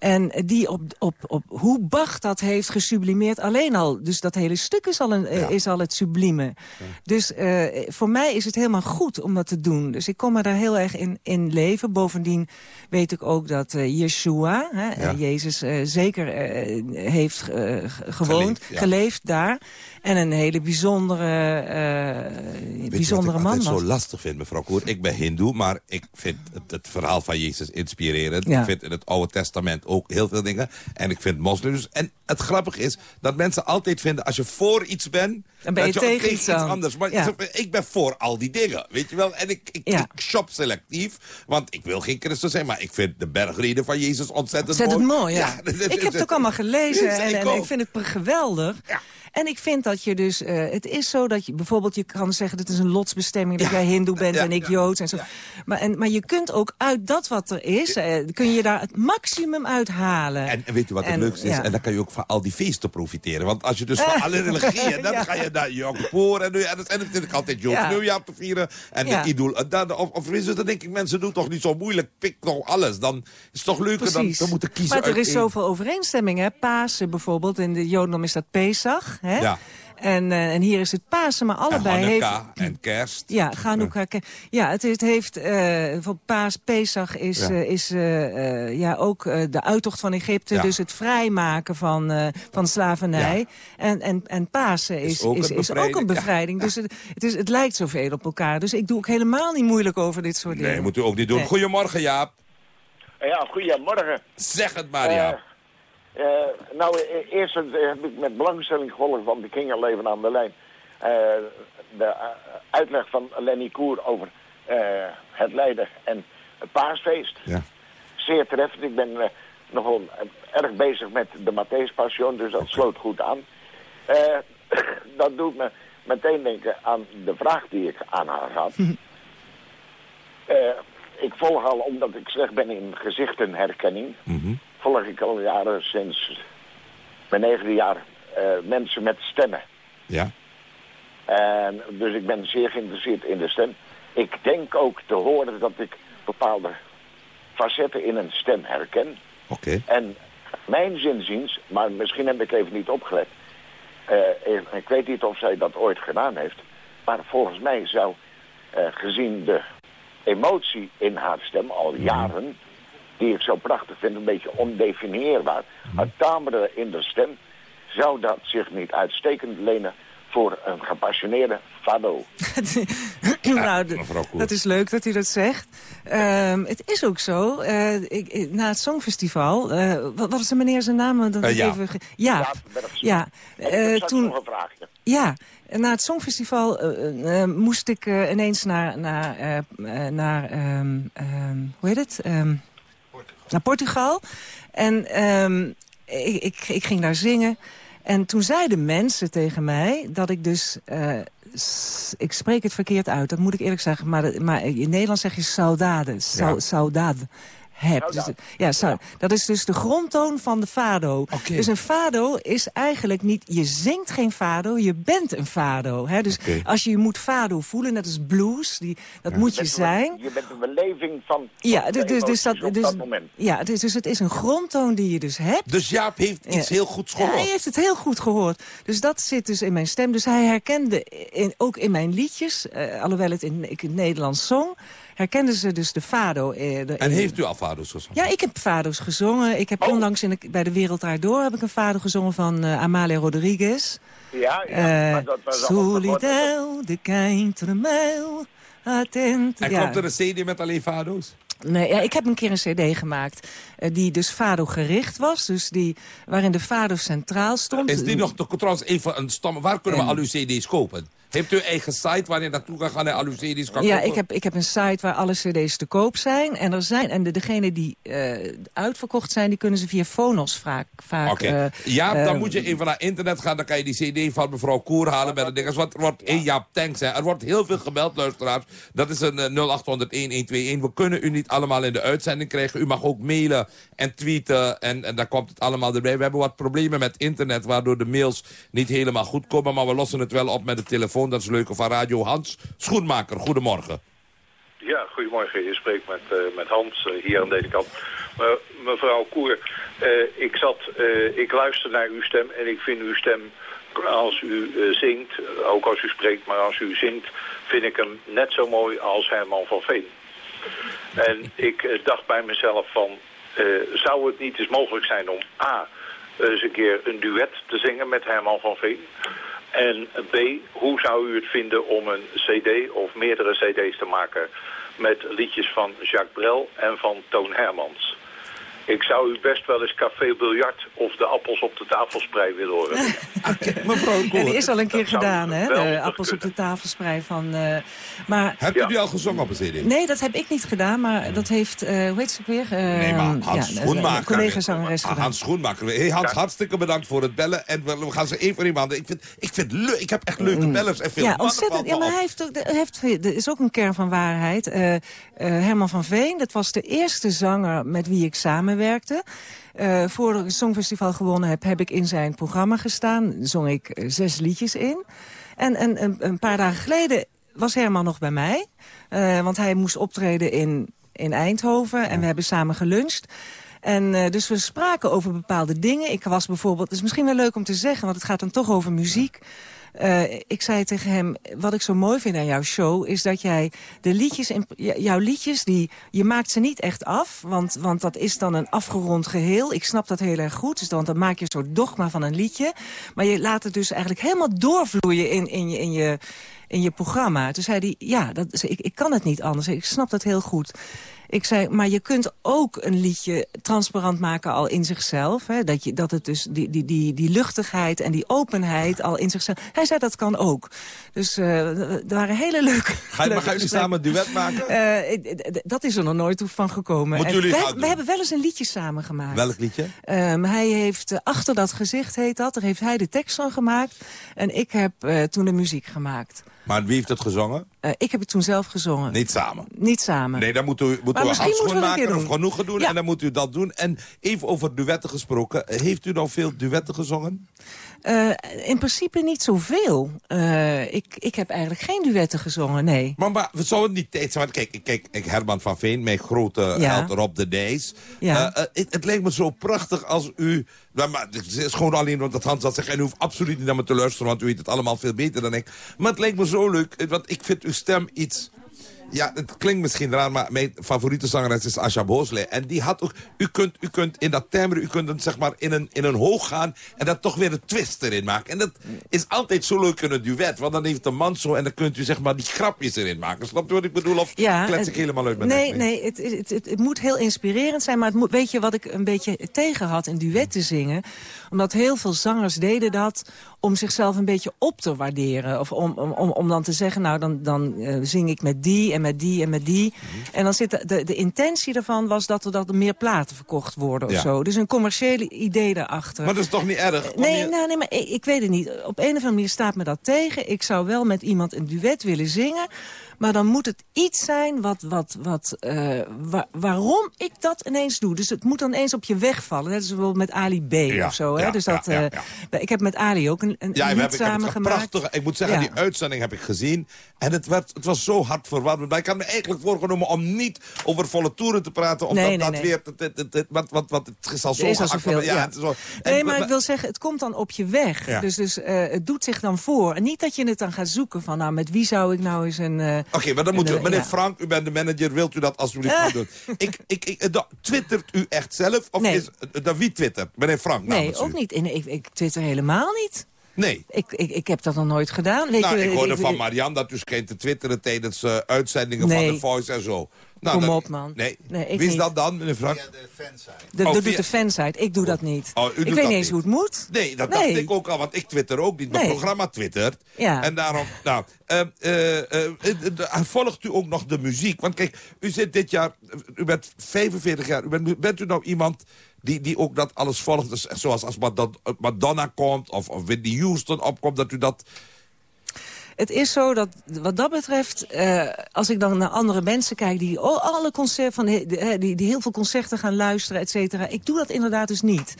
En die op, op, op hoe Bach dat heeft gesublimeerd alleen al. Dus dat hele stuk is al, een, eh, is al het sublieme. Dus eh, voor mij is het helemaal goed om dat te doen. Dus ik kom me daar heel erg in, in leven. Bovendien weet ik ook dat eh, Yeshua, hè, Jezus, eh, zeker eh, heeft gewoond, geleefd daar. En een hele bijzondere, eh, bijzondere je wat ik man zo lastig vind, mevrouw Koer? Ik ben hindoe, maar ik vind het, het verhaal van Jezus inspirerend. Ja. Ik vind in het Oude Testament ook heel veel dingen. En ik vind moslims... En het grappige is dat mensen altijd vinden... als je voor iets bent... Dan ben je dat ook tegen iets anders. Maar Ja. ik ben voor al die dingen, weet je wel? En ik, ik, ik shop selectief, want ik wil geen christen zijn... maar ik vind de bergreden van Jezus ontzettend, Ontzettend mooi, ja. dat is- (laughs) ik heb het ook allemaal gelezen en, ik en ik vind het geweldig. En En ik vind dat je dus... eh, het is zo dat je bijvoorbeeld... Je kan zeggen, dit is een lotsbestemming... dat jij hindoe bent en ik joods en zo. Maar, en, maar je kunt ook uit dat wat er is... eh, kun je daar het maximum uithalen. En, en weet u wat het En, leukste is? ja. En dan kan je ook van al die feesten profiteren. Want als je dus van (laughs) alle religieën... dan Ja. ga je naar Yom Kippur en, nu- en is natuurlijk altijd Joods Ja. nieuwjaar te vieren. En Ja. de Idul Adha. Of, of is het, dan denk ik, mensen doen toch niet zo moeilijk. Pik toch alles. Dan is het toch leuker dan te moeten kiezen maar er uit is zoveel overeenstemming, hè? Pasen bijvoorbeeld, in de Jodendom is dat Pesach, hè? Ja. En, eh, en hier is het Pasen, maar allebei en heeft... Hanukkah en kerst. Ja, Hanukkah. Ja, het, het heeft eh voor Paas, Pesach is, Ja. eh, is eh, eh, ja, ook eh, de uittocht van Egypte, Ja. dus het vrijmaken van, eh, van slavernij. En, en, en Pasen is, Is ook is, ook een bevrijding. Dus het, het, is, het lijkt zoveel op elkaar. Dus ik doe ook helemaal niet moeilijk over dit soort dingen. Nee, moet u ook niet doen. Nee. Goedemorgen, Jaap. Ja, goedemorgen. Zeg het maar, Jaap. Eh, nou, eh, eerst eh, heb ik met belangstelling gevolgd, want ik ging al even aan de lijn. eh, de uitleg van Lenny Koer over het Leiden en het paasfeest. Ja. Zeer treffend. Ik ben nogal erg bezig met de Matthäus Passion, dus dat sloot goed aan. (coughs) Dat doet me meteen denken aan de vraag die ik aan haar had. Eh, ik volg al, omdat ik slecht ben in gezichtenherkenning, Mhm. Volg ik al jaren sinds mijn negende jaar eh, mensen met stemmen. Ja. En dus ik ben zeer geïnteresseerd in de stem. Ik denk ook te horen dat ik bepaalde facetten in een stem herken. Oké. En mijn zinziens, maar misschien heb ik even niet opgelet. eh, ik- weet niet of zij dat ooit gedaan heeft. Maar volgens mij zou, eh, gezien de emotie in haar stem al jaren... die ik zo prachtig vind, een beetje ondefinieerbaar... het tameren in de stem... zou dat zich niet uitstekend lenen voor een gepassioneerde fado. (laughs) nou, dat is leuk dat u dat zegt. Ehm, het is ook zo. eh, ik, ik- na het Songfestival... eh, wat, wat is de meneer zijn naam? Dat Eh, Jaap. even. Ja. Eh, straks toen, nog een vraagje. ja, na het Songfestival eh, eh, moest ik eh, ineens naar, naar, naar ehm, ehm, hoe heet het? Naar Portugal. En ehm, ik, ik, ik ging daar zingen. En toen zeiden mensen tegen mij dat ik dus... eh, ik spreek het verkeerd uit, dat moet ik eerlijk zeggen. Maar, maar in Nederland zeg je saudade. Sau, Ja. Saudade. Heb. Dus, ja, dat is dus de grondtoon van de fado. Dus een fado is eigenlijk niet... Je zingt geen fado, je bent een fado. Hè? Dus als je je moet fado voelen, net als blues, die, dat moet je zijn. Je bent een beleving van, Ja, dus, dus, dus, dat, dus, dat moment. ja dus, dus het is een grondtoon die je dus hebt. Dus Jaap heeft iets heel goeds Ja, gehoord. hij heeft het heel goed gehoord. Dus dat zit dus in mijn stem. Dus hij herkende in, ook in mijn liedjes, eh, alhoewel het in, ik in het Nederlands zong, herkenden ze dus de fado. eh, de- En heeft u al vado's gezongen? ja, ik heb fado's gezongen. Ik heb onlangs in de, bij de Wereld Draait Door heb ik een fado gezongen van eh, Amalia Rodriguez. Ja, ja, Eh, maar dat was Solidel, de quintre mijl, attent. En ja. komt er een CD met alleen vado's? Nee, ja, ik heb een keer een cd gemaakt die dus fado gericht was. Dus die, waarin de fado centraal stond. Is die nog de- trouwens even een stam? Waar kunnen we al uw CD's kopen? Heeft u een eigen site waar je naartoe kan gaan en al uw CD's kan Ja, kopen? ik heb, ik heb een site waar alle cd's te koop zijn. En, er zijn, en de, degenen die eh, uitverkocht zijn, die kunnen ze via Phonos vaak... vaak Oké. eh, Jaap, dan eh, moet je even naar internet gaan. Dan kan je die cd van mevrouw Koer halen met de dingen. Want er wordt één Jaap Tanks. Hè. Er wordt heel veel gebeld, luisteraars. Dat is een eh, 0800-1121. We kunnen u niet allemaal in de uitzending krijgen. U mag ook mailen en tweeten. En, en daar komt het allemaal erbij. We hebben wat problemen met internet. Waardoor de mails niet helemaal goed komen. Maar we lossen het wel op met de telefoon. Dat is leuk. Van Radio Hans Schoenmaker. Goedemorgen. Ja, goedemorgen. Je spreekt met, eh, met Hans eh, hier aan deze kant. Eh, mevrouw Koer, eh, ik, zat, ik luister naar uw stem en ik vind uw stem, als u zingt, ook als u spreekt, maar als u zingt, vind ik hem net zo mooi als Herman van Veen. En ik dacht bij mezelf van, zou het niet eens mogelijk zijn om A, eens een keer een duet te zingen met Herman van Veen? En B, hoe zou u het vinden om een cd of meerdere cd's te maken met liedjes van Jacques Brel en van Toon Hermans? Ik zou u best wel eens café biljart of de appels op de tafelsprei willen horen. (laughs) Mevrouw Ja, die is al een keer Dat gedaan, hè? De appels op de tafelsprei van... eh, maar... Hebt u die al gezongen op een CD? Nee, dat heb ik niet gedaan, maar dat heeft, eh, hoe heet ze ook weer? Eh, Nee, maar Hans ja, Schoenmaker. collega-zangeres Ah, gedaan. Hans Schoenmaker. Hey, Hans, hartstikke bedankt voor het bellen. En we, we gaan ze één voor één behandelen. Ik vind, ik vind leuk. Ik heb echt leuke bellers en veel Mm. Ja, ontzettend. Ja, maar hij heeft heeft, er is ook een kern van waarheid. Eh, eh, Herman van Veen, dat was de eerste zanger met wie ik samenwerkte. Eh voordat ik het Songfestival gewonnen heb, heb ik in zijn programma gestaan. Zong ik eh, zes liedjes in. En, en een, een paar dagen geleden was Herman nog bij mij. Eh, want hij moest optreden in, in Eindhoven en we hebben samen geluncht. En eh, dus we spraken over bepaalde dingen. Ik was bijvoorbeeld, het is misschien wel leuk om te zeggen, want het gaat dan toch over muziek. Eh, ik zei tegen hem, wat ik zo mooi vind aan jouw show... is dat jij de liedjes, in, jouw liedjes, die, je maakt ze niet echt af. Want, want dat is dan een afgerond geheel. Ik snap dat heel erg goed. Dus dan, dan maak je een soort dogma van een liedje. Maar je laat het dus eigenlijk helemaal doorvloeien in, in, je, in, je, in je programma. Toen zei hij, ja, dat, ik, ik kan het niet anders. Ik snap dat heel goed. Ik zei, maar je kunt ook een liedje transparant maken al in zichzelf. Hè? Dat, je, dat het dus die, die, die, die luchtigheid en die openheid al in zichzelf... Hij zei, dat kan ook. Dus eh, er waren hele leuke Ga, je- maar jullie gesprekken. samen een duet maken? Eh, dat is er nog nooit toe van gekomen. Moeten En jullie we, hebben wel eens een liedje samen gemaakt. Welk liedje? Ehm, hij heeft, eh, achter dat gezicht heet dat, daar heeft hij de tekst van gemaakt. En ik heb toen de muziek gemaakt. Maar wie heeft het gezongen? Eh, ik heb het toen zelf gezongen. Niet samen. Niet samen. Nee, dan moeten we, moeten Maar misschien maken of genoegen doen. Ja. En dan moet u dat doen. En even over duetten gesproken. Heeft u nou veel duetten gezongen? Eh, in principe niet zoveel. Eh, ik, ik heb eigenlijk geen duetten gezongen, nee. Maar, maar we zouden niet tijd zijn. Kijk, ik- kijk ik, Herman van Veen, mijn grote Ja. held Rob de Nijs. Ja. Eh, het, het lijkt me zo prachtig als u... Nou, maar het is gewoon alleen omdat Hans dat zegt. En u hoeft absoluut niet naar me te luisteren, want u weet het allemaal veel beter dan ik. Maar het lijkt me zo leuk, want ik vind uw stem iets... Ja, het klinkt misschien raar, maar mijn favoriete zangeres is Asha Bosle. En die had ook... U kunt, u kunt in dat timbre, u kunt het zeg maar in een, in een hoog gaan... en dan toch weer een twist erin maken. En dat is altijd zo leuk in een duet. Want dan heeft de man zo en dan kunt u zeg maar die grapjes erin maken. Snap je wat ik bedoel? Of klets ik helemaal uit mijn Nee, nee het, het, het, het moet heel inspirerend zijn. Maar het moet, weet je wat ik een beetje tegen had in duetten zingen? Omdat heel veel zangers deden dat om zichzelf een beetje op te waarderen. Of om, om, om, om dan te zeggen, nou dan, dan eh, zing ik met die en met die en met die. Mhm. En dan zit de, de, de intentie daarvan was dat er, dat er meer platen verkocht worden of Ja. zo. Dus een commerciële idee daarachter. Maar dat is toch niet erg? Nee, je- nou, nee, maar ik, ik weet het niet. Op een of andere manier staat me dat tegen. Ik zou wel met iemand een duet willen zingen. Maar dan moet het iets zijn wat, wat, wat, eh, wa- waarom ik dat ineens doe. Dus het moet dan eens op je weg vallen. Net als bijvoorbeeld met Ali B Ja, of zo. Hè? ja, dus dat, ja, eh, Ik heb met Ali ook een, een Ja, we hebben, samen gemaakt. prachtig. Ik moet zeggen, die uitzending heb ik gezien. En het, werd, het was zo hartverwarmend. Maar ik had me eigenlijk voorgenomen om niet over volle toeren te praten. Omdat Nee, nee, dat weer... het- het- het- het- Want, want, want het is al zo is al gehakt, zoveel, ja, ja. het is zo- en- Nee, maar ik wil zeggen, het komt dan op je weg. Ja. Dus, dus eh, het doet zich dan voor. En niet dat je het dan gaat zoeken van, nou, met wie zou ik nou eens een... eh, Oké, maar dan moet u... een, Meneer ja. Frank, u bent de manager. Wilt u dat alsjeblieft gaan doen? Ik, ik, ik, eh, twittert u echt zelf? Of Nee. is, eh, wie twittert? Meneer Frank Nee, u. ook niet. En ik, ik twitter helemaal niet. Nee. Ik, ik, ik heb dat nog nooit gedaan. Weet nou, je, ik hoorde ik- van Marianne dat u schijnt te twitteren tijdens eh, uitzendingen van. The Voice en zo. Nou, Kom dat- op, man. Nee. Nee, ik Wie is niet. dat dan, meneer Frank? De, Oh, dat via- doet de fansite. Ik doe dat niet. Oh, u ik weet niet eens hoe het moet. Nee, dat Nee. dacht ik ook al, want ik twitter ook niet. Mijn Nee. programma twittert. Ja. En daarom, nou, eh, eh, eh, eh, eh, volgt u ook nog de muziek? Want kijk, u zit dit jaar, u bent 45 jaar. U bent, bent u nou iemand die, die ook dat alles volgt? Dus zoals als Madonna, komt of, of Whitney Houston opkomt, dat u dat... Het is zo dat, wat dat betreft, eh, als ik dan naar andere mensen kijk... die al- alle concerten van, die, die heel veel concerten gaan luisteren, et cetera... ik doe dat inderdaad dus niet.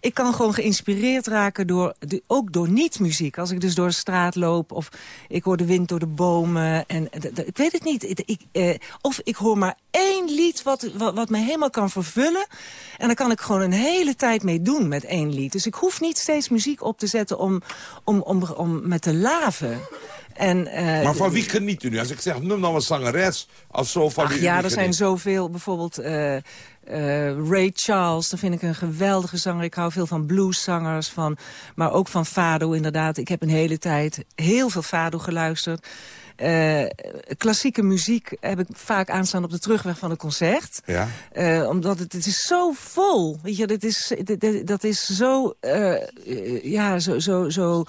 Ik kan gewoon geïnspireerd raken, door, ook door niet-muziek. Als ik dus door de straat loop of ik hoor de wind door de bomen. En, ik weet het niet. Ik, eh, of ik hoor maar één lied wat, wat, wat me helemaal kan vervullen. En daar kan ik gewoon een hele tijd mee doen met één lied. Dus ik hoef niet steeds muziek op te zetten om, om, om, om met te laven. En, eh, Maar van wie geniet u nu? Als ik zeg, noem nou een zangeres of zo van Ach ja, er zijn zoveel. Bijvoorbeeld eh, eh, Ray Charles, dat vind ik een geweldige zanger. Ik hou veel van blueszangers, van, maar ook van Fado inderdaad. Ik heb een hele tijd heel veel Fado geluisterd. Eh, klassieke muziek heb ik vaak aanstaan op de terugweg van een concert. Ja. Omdat het, het is zo vol. Weet je, dit is, dit- dit- dat is zo, ja, zo, zo, zo,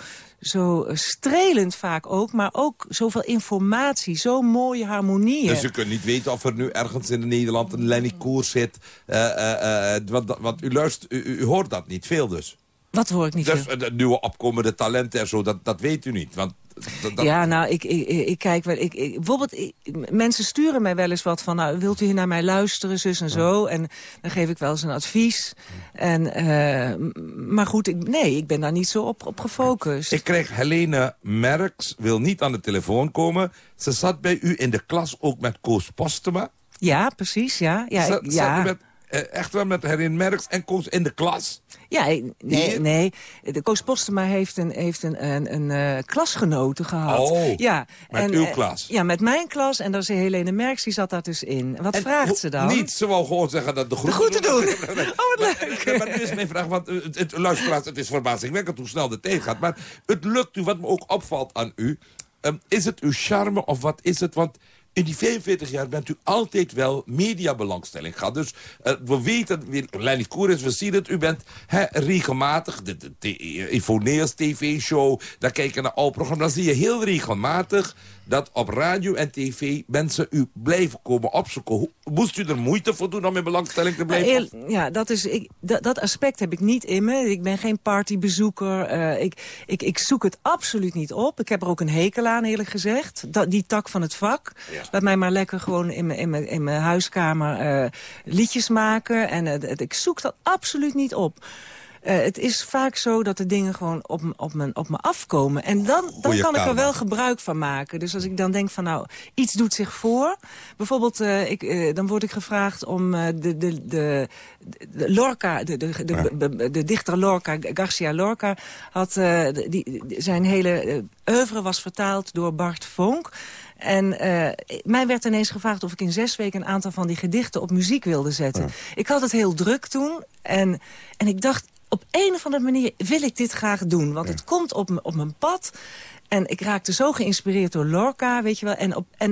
zo strelend vaak ook. Maar ook zoveel informatie, zo mooie harmonieën. Dus u kunt niet weten of er nu ergens in Nederland een Lenny Koer zit. eh, eh, eh, want, u luistert, u hoort dat niet veel dus. Wat hoor ik niet Dus veel? de nieuwe opkomende talenten en zo, dat, dat weet u niet. Want dat, dat- Ja, nou, ik, ik, ik, kijk wel. Ik, ik, bijvoorbeeld, ik- mensen sturen mij wel eens wat van. Nou, wilt u hier naar mij luisteren, zus en zo? En dan geef ik wel eens een advies. En, eh, maar goed, ik, nee, ik ben daar niet zo op, op gefocust. Ik krijg Helene Merks, wil niet aan de telefoon komen. Ze zat bij u in de klas ook met Koos Postema. Ja, precies, ja. Ja, Zat- zat ja. met, eh, echt wel met Helene Merks en Koos in de klas. Ja, nee, nee. De Koos Postema heeft een, heeft een, een, een eh, klasgenote gehad. Oh, ja, met uw eh, klas. Ja, met mijn klas. En daar is Helene Merks, die zat daar dus in. Wat vraagt ze dan? Niet, ze wou gewoon zeggen dat de groeten, groeten doen. (laughs) oh, wat leuk. Maar, nu is mijn vraag, want eh, het, het, luisteraars, het is verbazingwekkend hoe snel de tijd gaat. Maar het lukt u, wat me ook opvalt aan u. ehm, is het uw charme of wat is het? Want in die 45 jaar bent u altijd wel mediabelangstelling gehad. Dus eh, we weten, Lenny Koeris, we zien het. U bent regelmatig, de, de, de Evoneers TV-show, daar kijken naar al programma's. Dan zie je heel regelmatig dat op radio en tv mensen u blijven komen opzoeken. Hoe- Moest u er moeite voor doen om in belangstelling te blijven? Nou, ja, dat, is, ik, dat, aspect heb ik niet in me. Ik ben geen partybezoeker. Eh, ik, ik, ik zoek het absoluut niet op. Ik heb er ook een hekel aan, eerlijk gezegd. Dat, die tak van het vak. Laat mij maar lekker gewoon in mijn, in mijn, in mijn huiskamer eh, liedjes maken. En eh, ik zoek dat absoluut niet op. Eh, het is vaak zo dat de dingen gewoon op, op, me, op me afkomen. En dan, dan kan ik er wel gebruik van maken. Dus als ik dan denk van nou, iets doet zich voor. Bijvoorbeeld, eh, ik, eh, dan word ik gevraagd om de, de, de, Lorca, de, de, de, dichter Lorca, Garcia Lorca, had, die, zijn hele oeuvre was vertaald door Bart Vonk. En mij werd ineens gevraagd of ik in zes weken een aantal van die gedichten op muziek wilde zetten. Ik had het heel druk toen en, en ik dacht, op een of andere manier wil ik dit graag doen. Want het komt op, op mijn pad. En ik raakte zo geïnspireerd door Lorca, weet je wel. En, op, en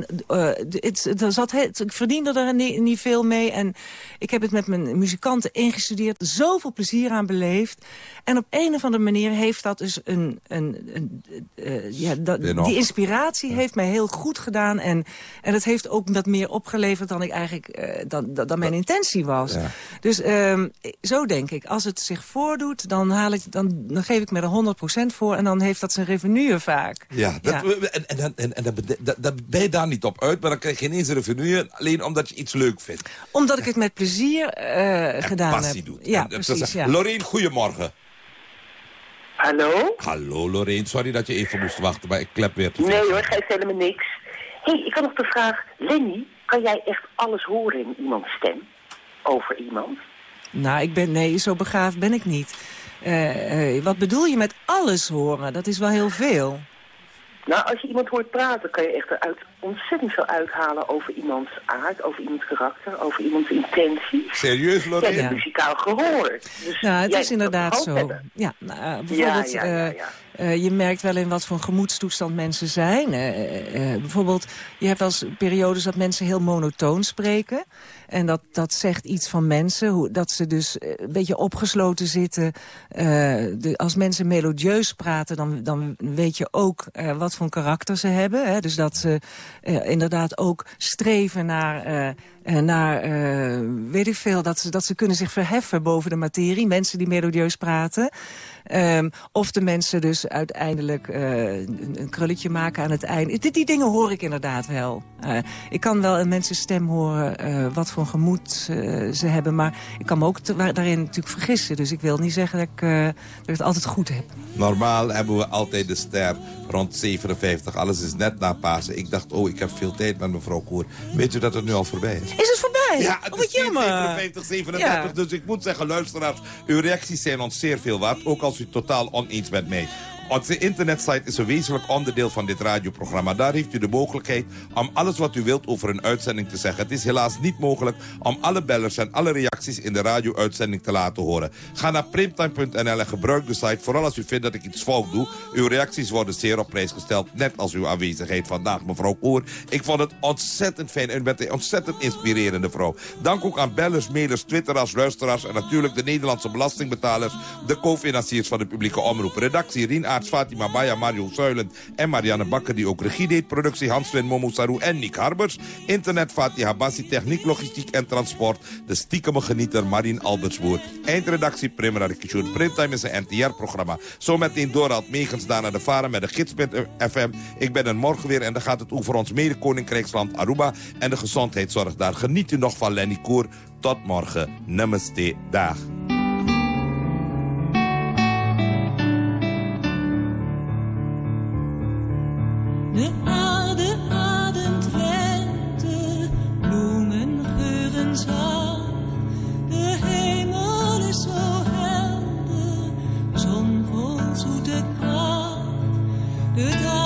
de- het, zat, heel- ik verdiende er niet, niet veel mee. En ik heb het met mijn muzikanten ingestudeerd. Zoveel plezier aan beleefd. En op een of andere manier heeft dat dus een... een, een eh, ja, dat, die inspiratie heeft mij heel goed gedaan. En, en het heeft ook wat meer opgeleverd dan, ik eigenlijk, eh, dan, dan, mijn intentie was. Ja. Dus ehm, zo denk ik. Als het zich voordoet, dan, haal ik, dan, dan geef ik me er 100% voor. En dan heeft dat zijn revenue vaak. Ja, dat, Ja. en, en, en, en, en dat, dat, dat ben je daar niet op uit, maar dan krijg je ineens een revenue, alleen omdat je iets leuk vindt. Omdat ik het met plezier eh, gedaan passie heb. doet. Ja, En dat precies. is- Ja. Loreen, goedemorgen. Hallo? Hallo Loreen, sorry dat je even moest wachten, maar ik klep weer te veel. Nee hoor, geeft helemaal niks. Hé, hey, ik had nog de vraag, Lenny, kan jij echt alles horen in iemands stem? Over iemand? Nou, ik ben, nee, zo begaafd ben ik niet. Eh, eh, wat bedoel je met alles horen? Dat is wel heel veel. Nou, als je iemand hoort praten, kan je echt eruit ontzettend veel uithalen over iemands aard, over iemands karakter, over iemands intentie. Serieus, Jij Loreen? bent muzikaal gehoord. Dus Nou, het jij is inderdaad zo. hebben. Ja, nou, bijvoorbeeld, Ja, ja, ja, eh, eh, je merkt wel in wat voor gemoedstoestand mensen zijn. Eh, bijvoorbeeld, je hebt wel eens periodes dat mensen heel monotoon spreken. En dat, dat zegt iets van mensen, hoe, dat ze dus eh, een beetje opgesloten zitten. Eh, de, als mensen melodieus praten, dan, dan weet je ook eh, wat voor karakter ze hebben. Hè? Dus dat ze inderdaad ook streven naar... naar, weet ik veel, dat ze, dat ze kunnen zich verheffen boven de materie. Mensen die melodieus praten. Ehm, of de mensen dus uiteindelijk eh, een, een krulletje maken aan het einde. Die, die dingen hoor ik inderdaad wel. Eh, ik kan wel in mensen stem horen eh, wat voor gemoed ze hebben. Maar ik kan me ook te- waar- daarin natuurlijk vergissen. Dus ik wil niet zeggen dat ik, dat ik het altijd goed heb. Normaal hebben we altijd de ster rond 57. Alles is net na Pasen. Ik dacht, oh, ik heb veel tijd met mevrouw Koer. Weet u dat het nu al voorbij is? Is het voorbij? Ja, het oh, wat is steeds jammer. 57, 37. Ja. Dus ik moet zeggen, luisteraars, uw reacties zijn ons zeer veel waard. Ook u totaal oneens met mij Onze internetsite is een wezenlijk onderdeel van dit radioprogramma. Daar heeft u de mogelijkheid om alles wat u wilt over een uitzending te zeggen. Het is helaas niet mogelijk om alle bellers en alle reacties in de radio-uitzending te laten horen. Ga naar primtime.nl en gebruik de site, vooral als u vindt dat ik iets fout doe. Uw reacties worden zeer op prijs gesteld, net als uw aanwezigheid vandaag, mevrouw Koor. Ik vond het ontzettend fijn en u bent een ontzettend inspirerende vrouw. Dank ook aan bellers, mailers, twitteraars, luisteraars... en natuurlijk de Nederlandse belastingbetalers... de co-financiers van de publieke omroep. Redactie Rien Aarts, Fatima Baya, Mario Zuilend en Marianne Bakker... die ook regie deed. Productie Hanslin Momo Saru en Nick Harbers. Internet Fatih Habassi, techniek, logistiek en transport. De stiekeme genieter Marien Albertsboer. Eindredactie Primera Rikishur. Primtime is een NTR-programma. Zometeen Dorald Megens, daarna de Varen met de Gids.fm. Ik ben er morgen weer en dan gaat het over ons mede-koninkrijksland Aruba... en de gezondheidszorg daar. Geniet u nog van Lenny Koer. Tot morgen. Namaste. Dag. De aarde ademt lente, bloemen geuren zacht. De hemel is zo helder, zon vol zoete kracht. De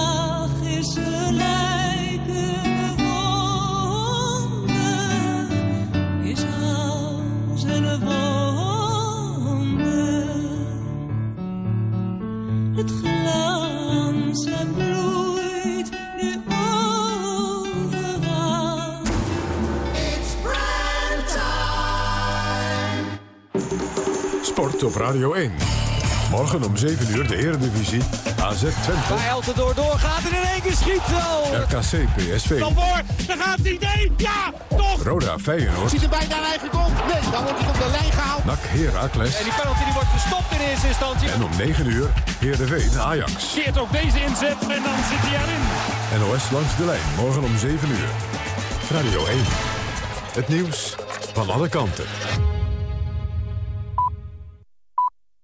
Sport op Radio 1. Morgen om 7 uur de Eredivisie. AZ Twente. Waar Eltendoor doorgaat en in één keer schiet wel. RKC PSV. Dan voor, daar gaat hij, nee, ja, toch. Roda Feyenoord. Ziet er bijna een eigen goal. Nee, dan wordt hij op de lijn gehaald. NAC Heracles. En die penalty die wordt gestopt in eerste instantie. En om 9 uur Heerenveen Ajax. Keert ook deze inzet en dan zit hij erin. NOS langs de lijn. Morgen om 7 uur. Radio 1. Het nieuws van alle kanten.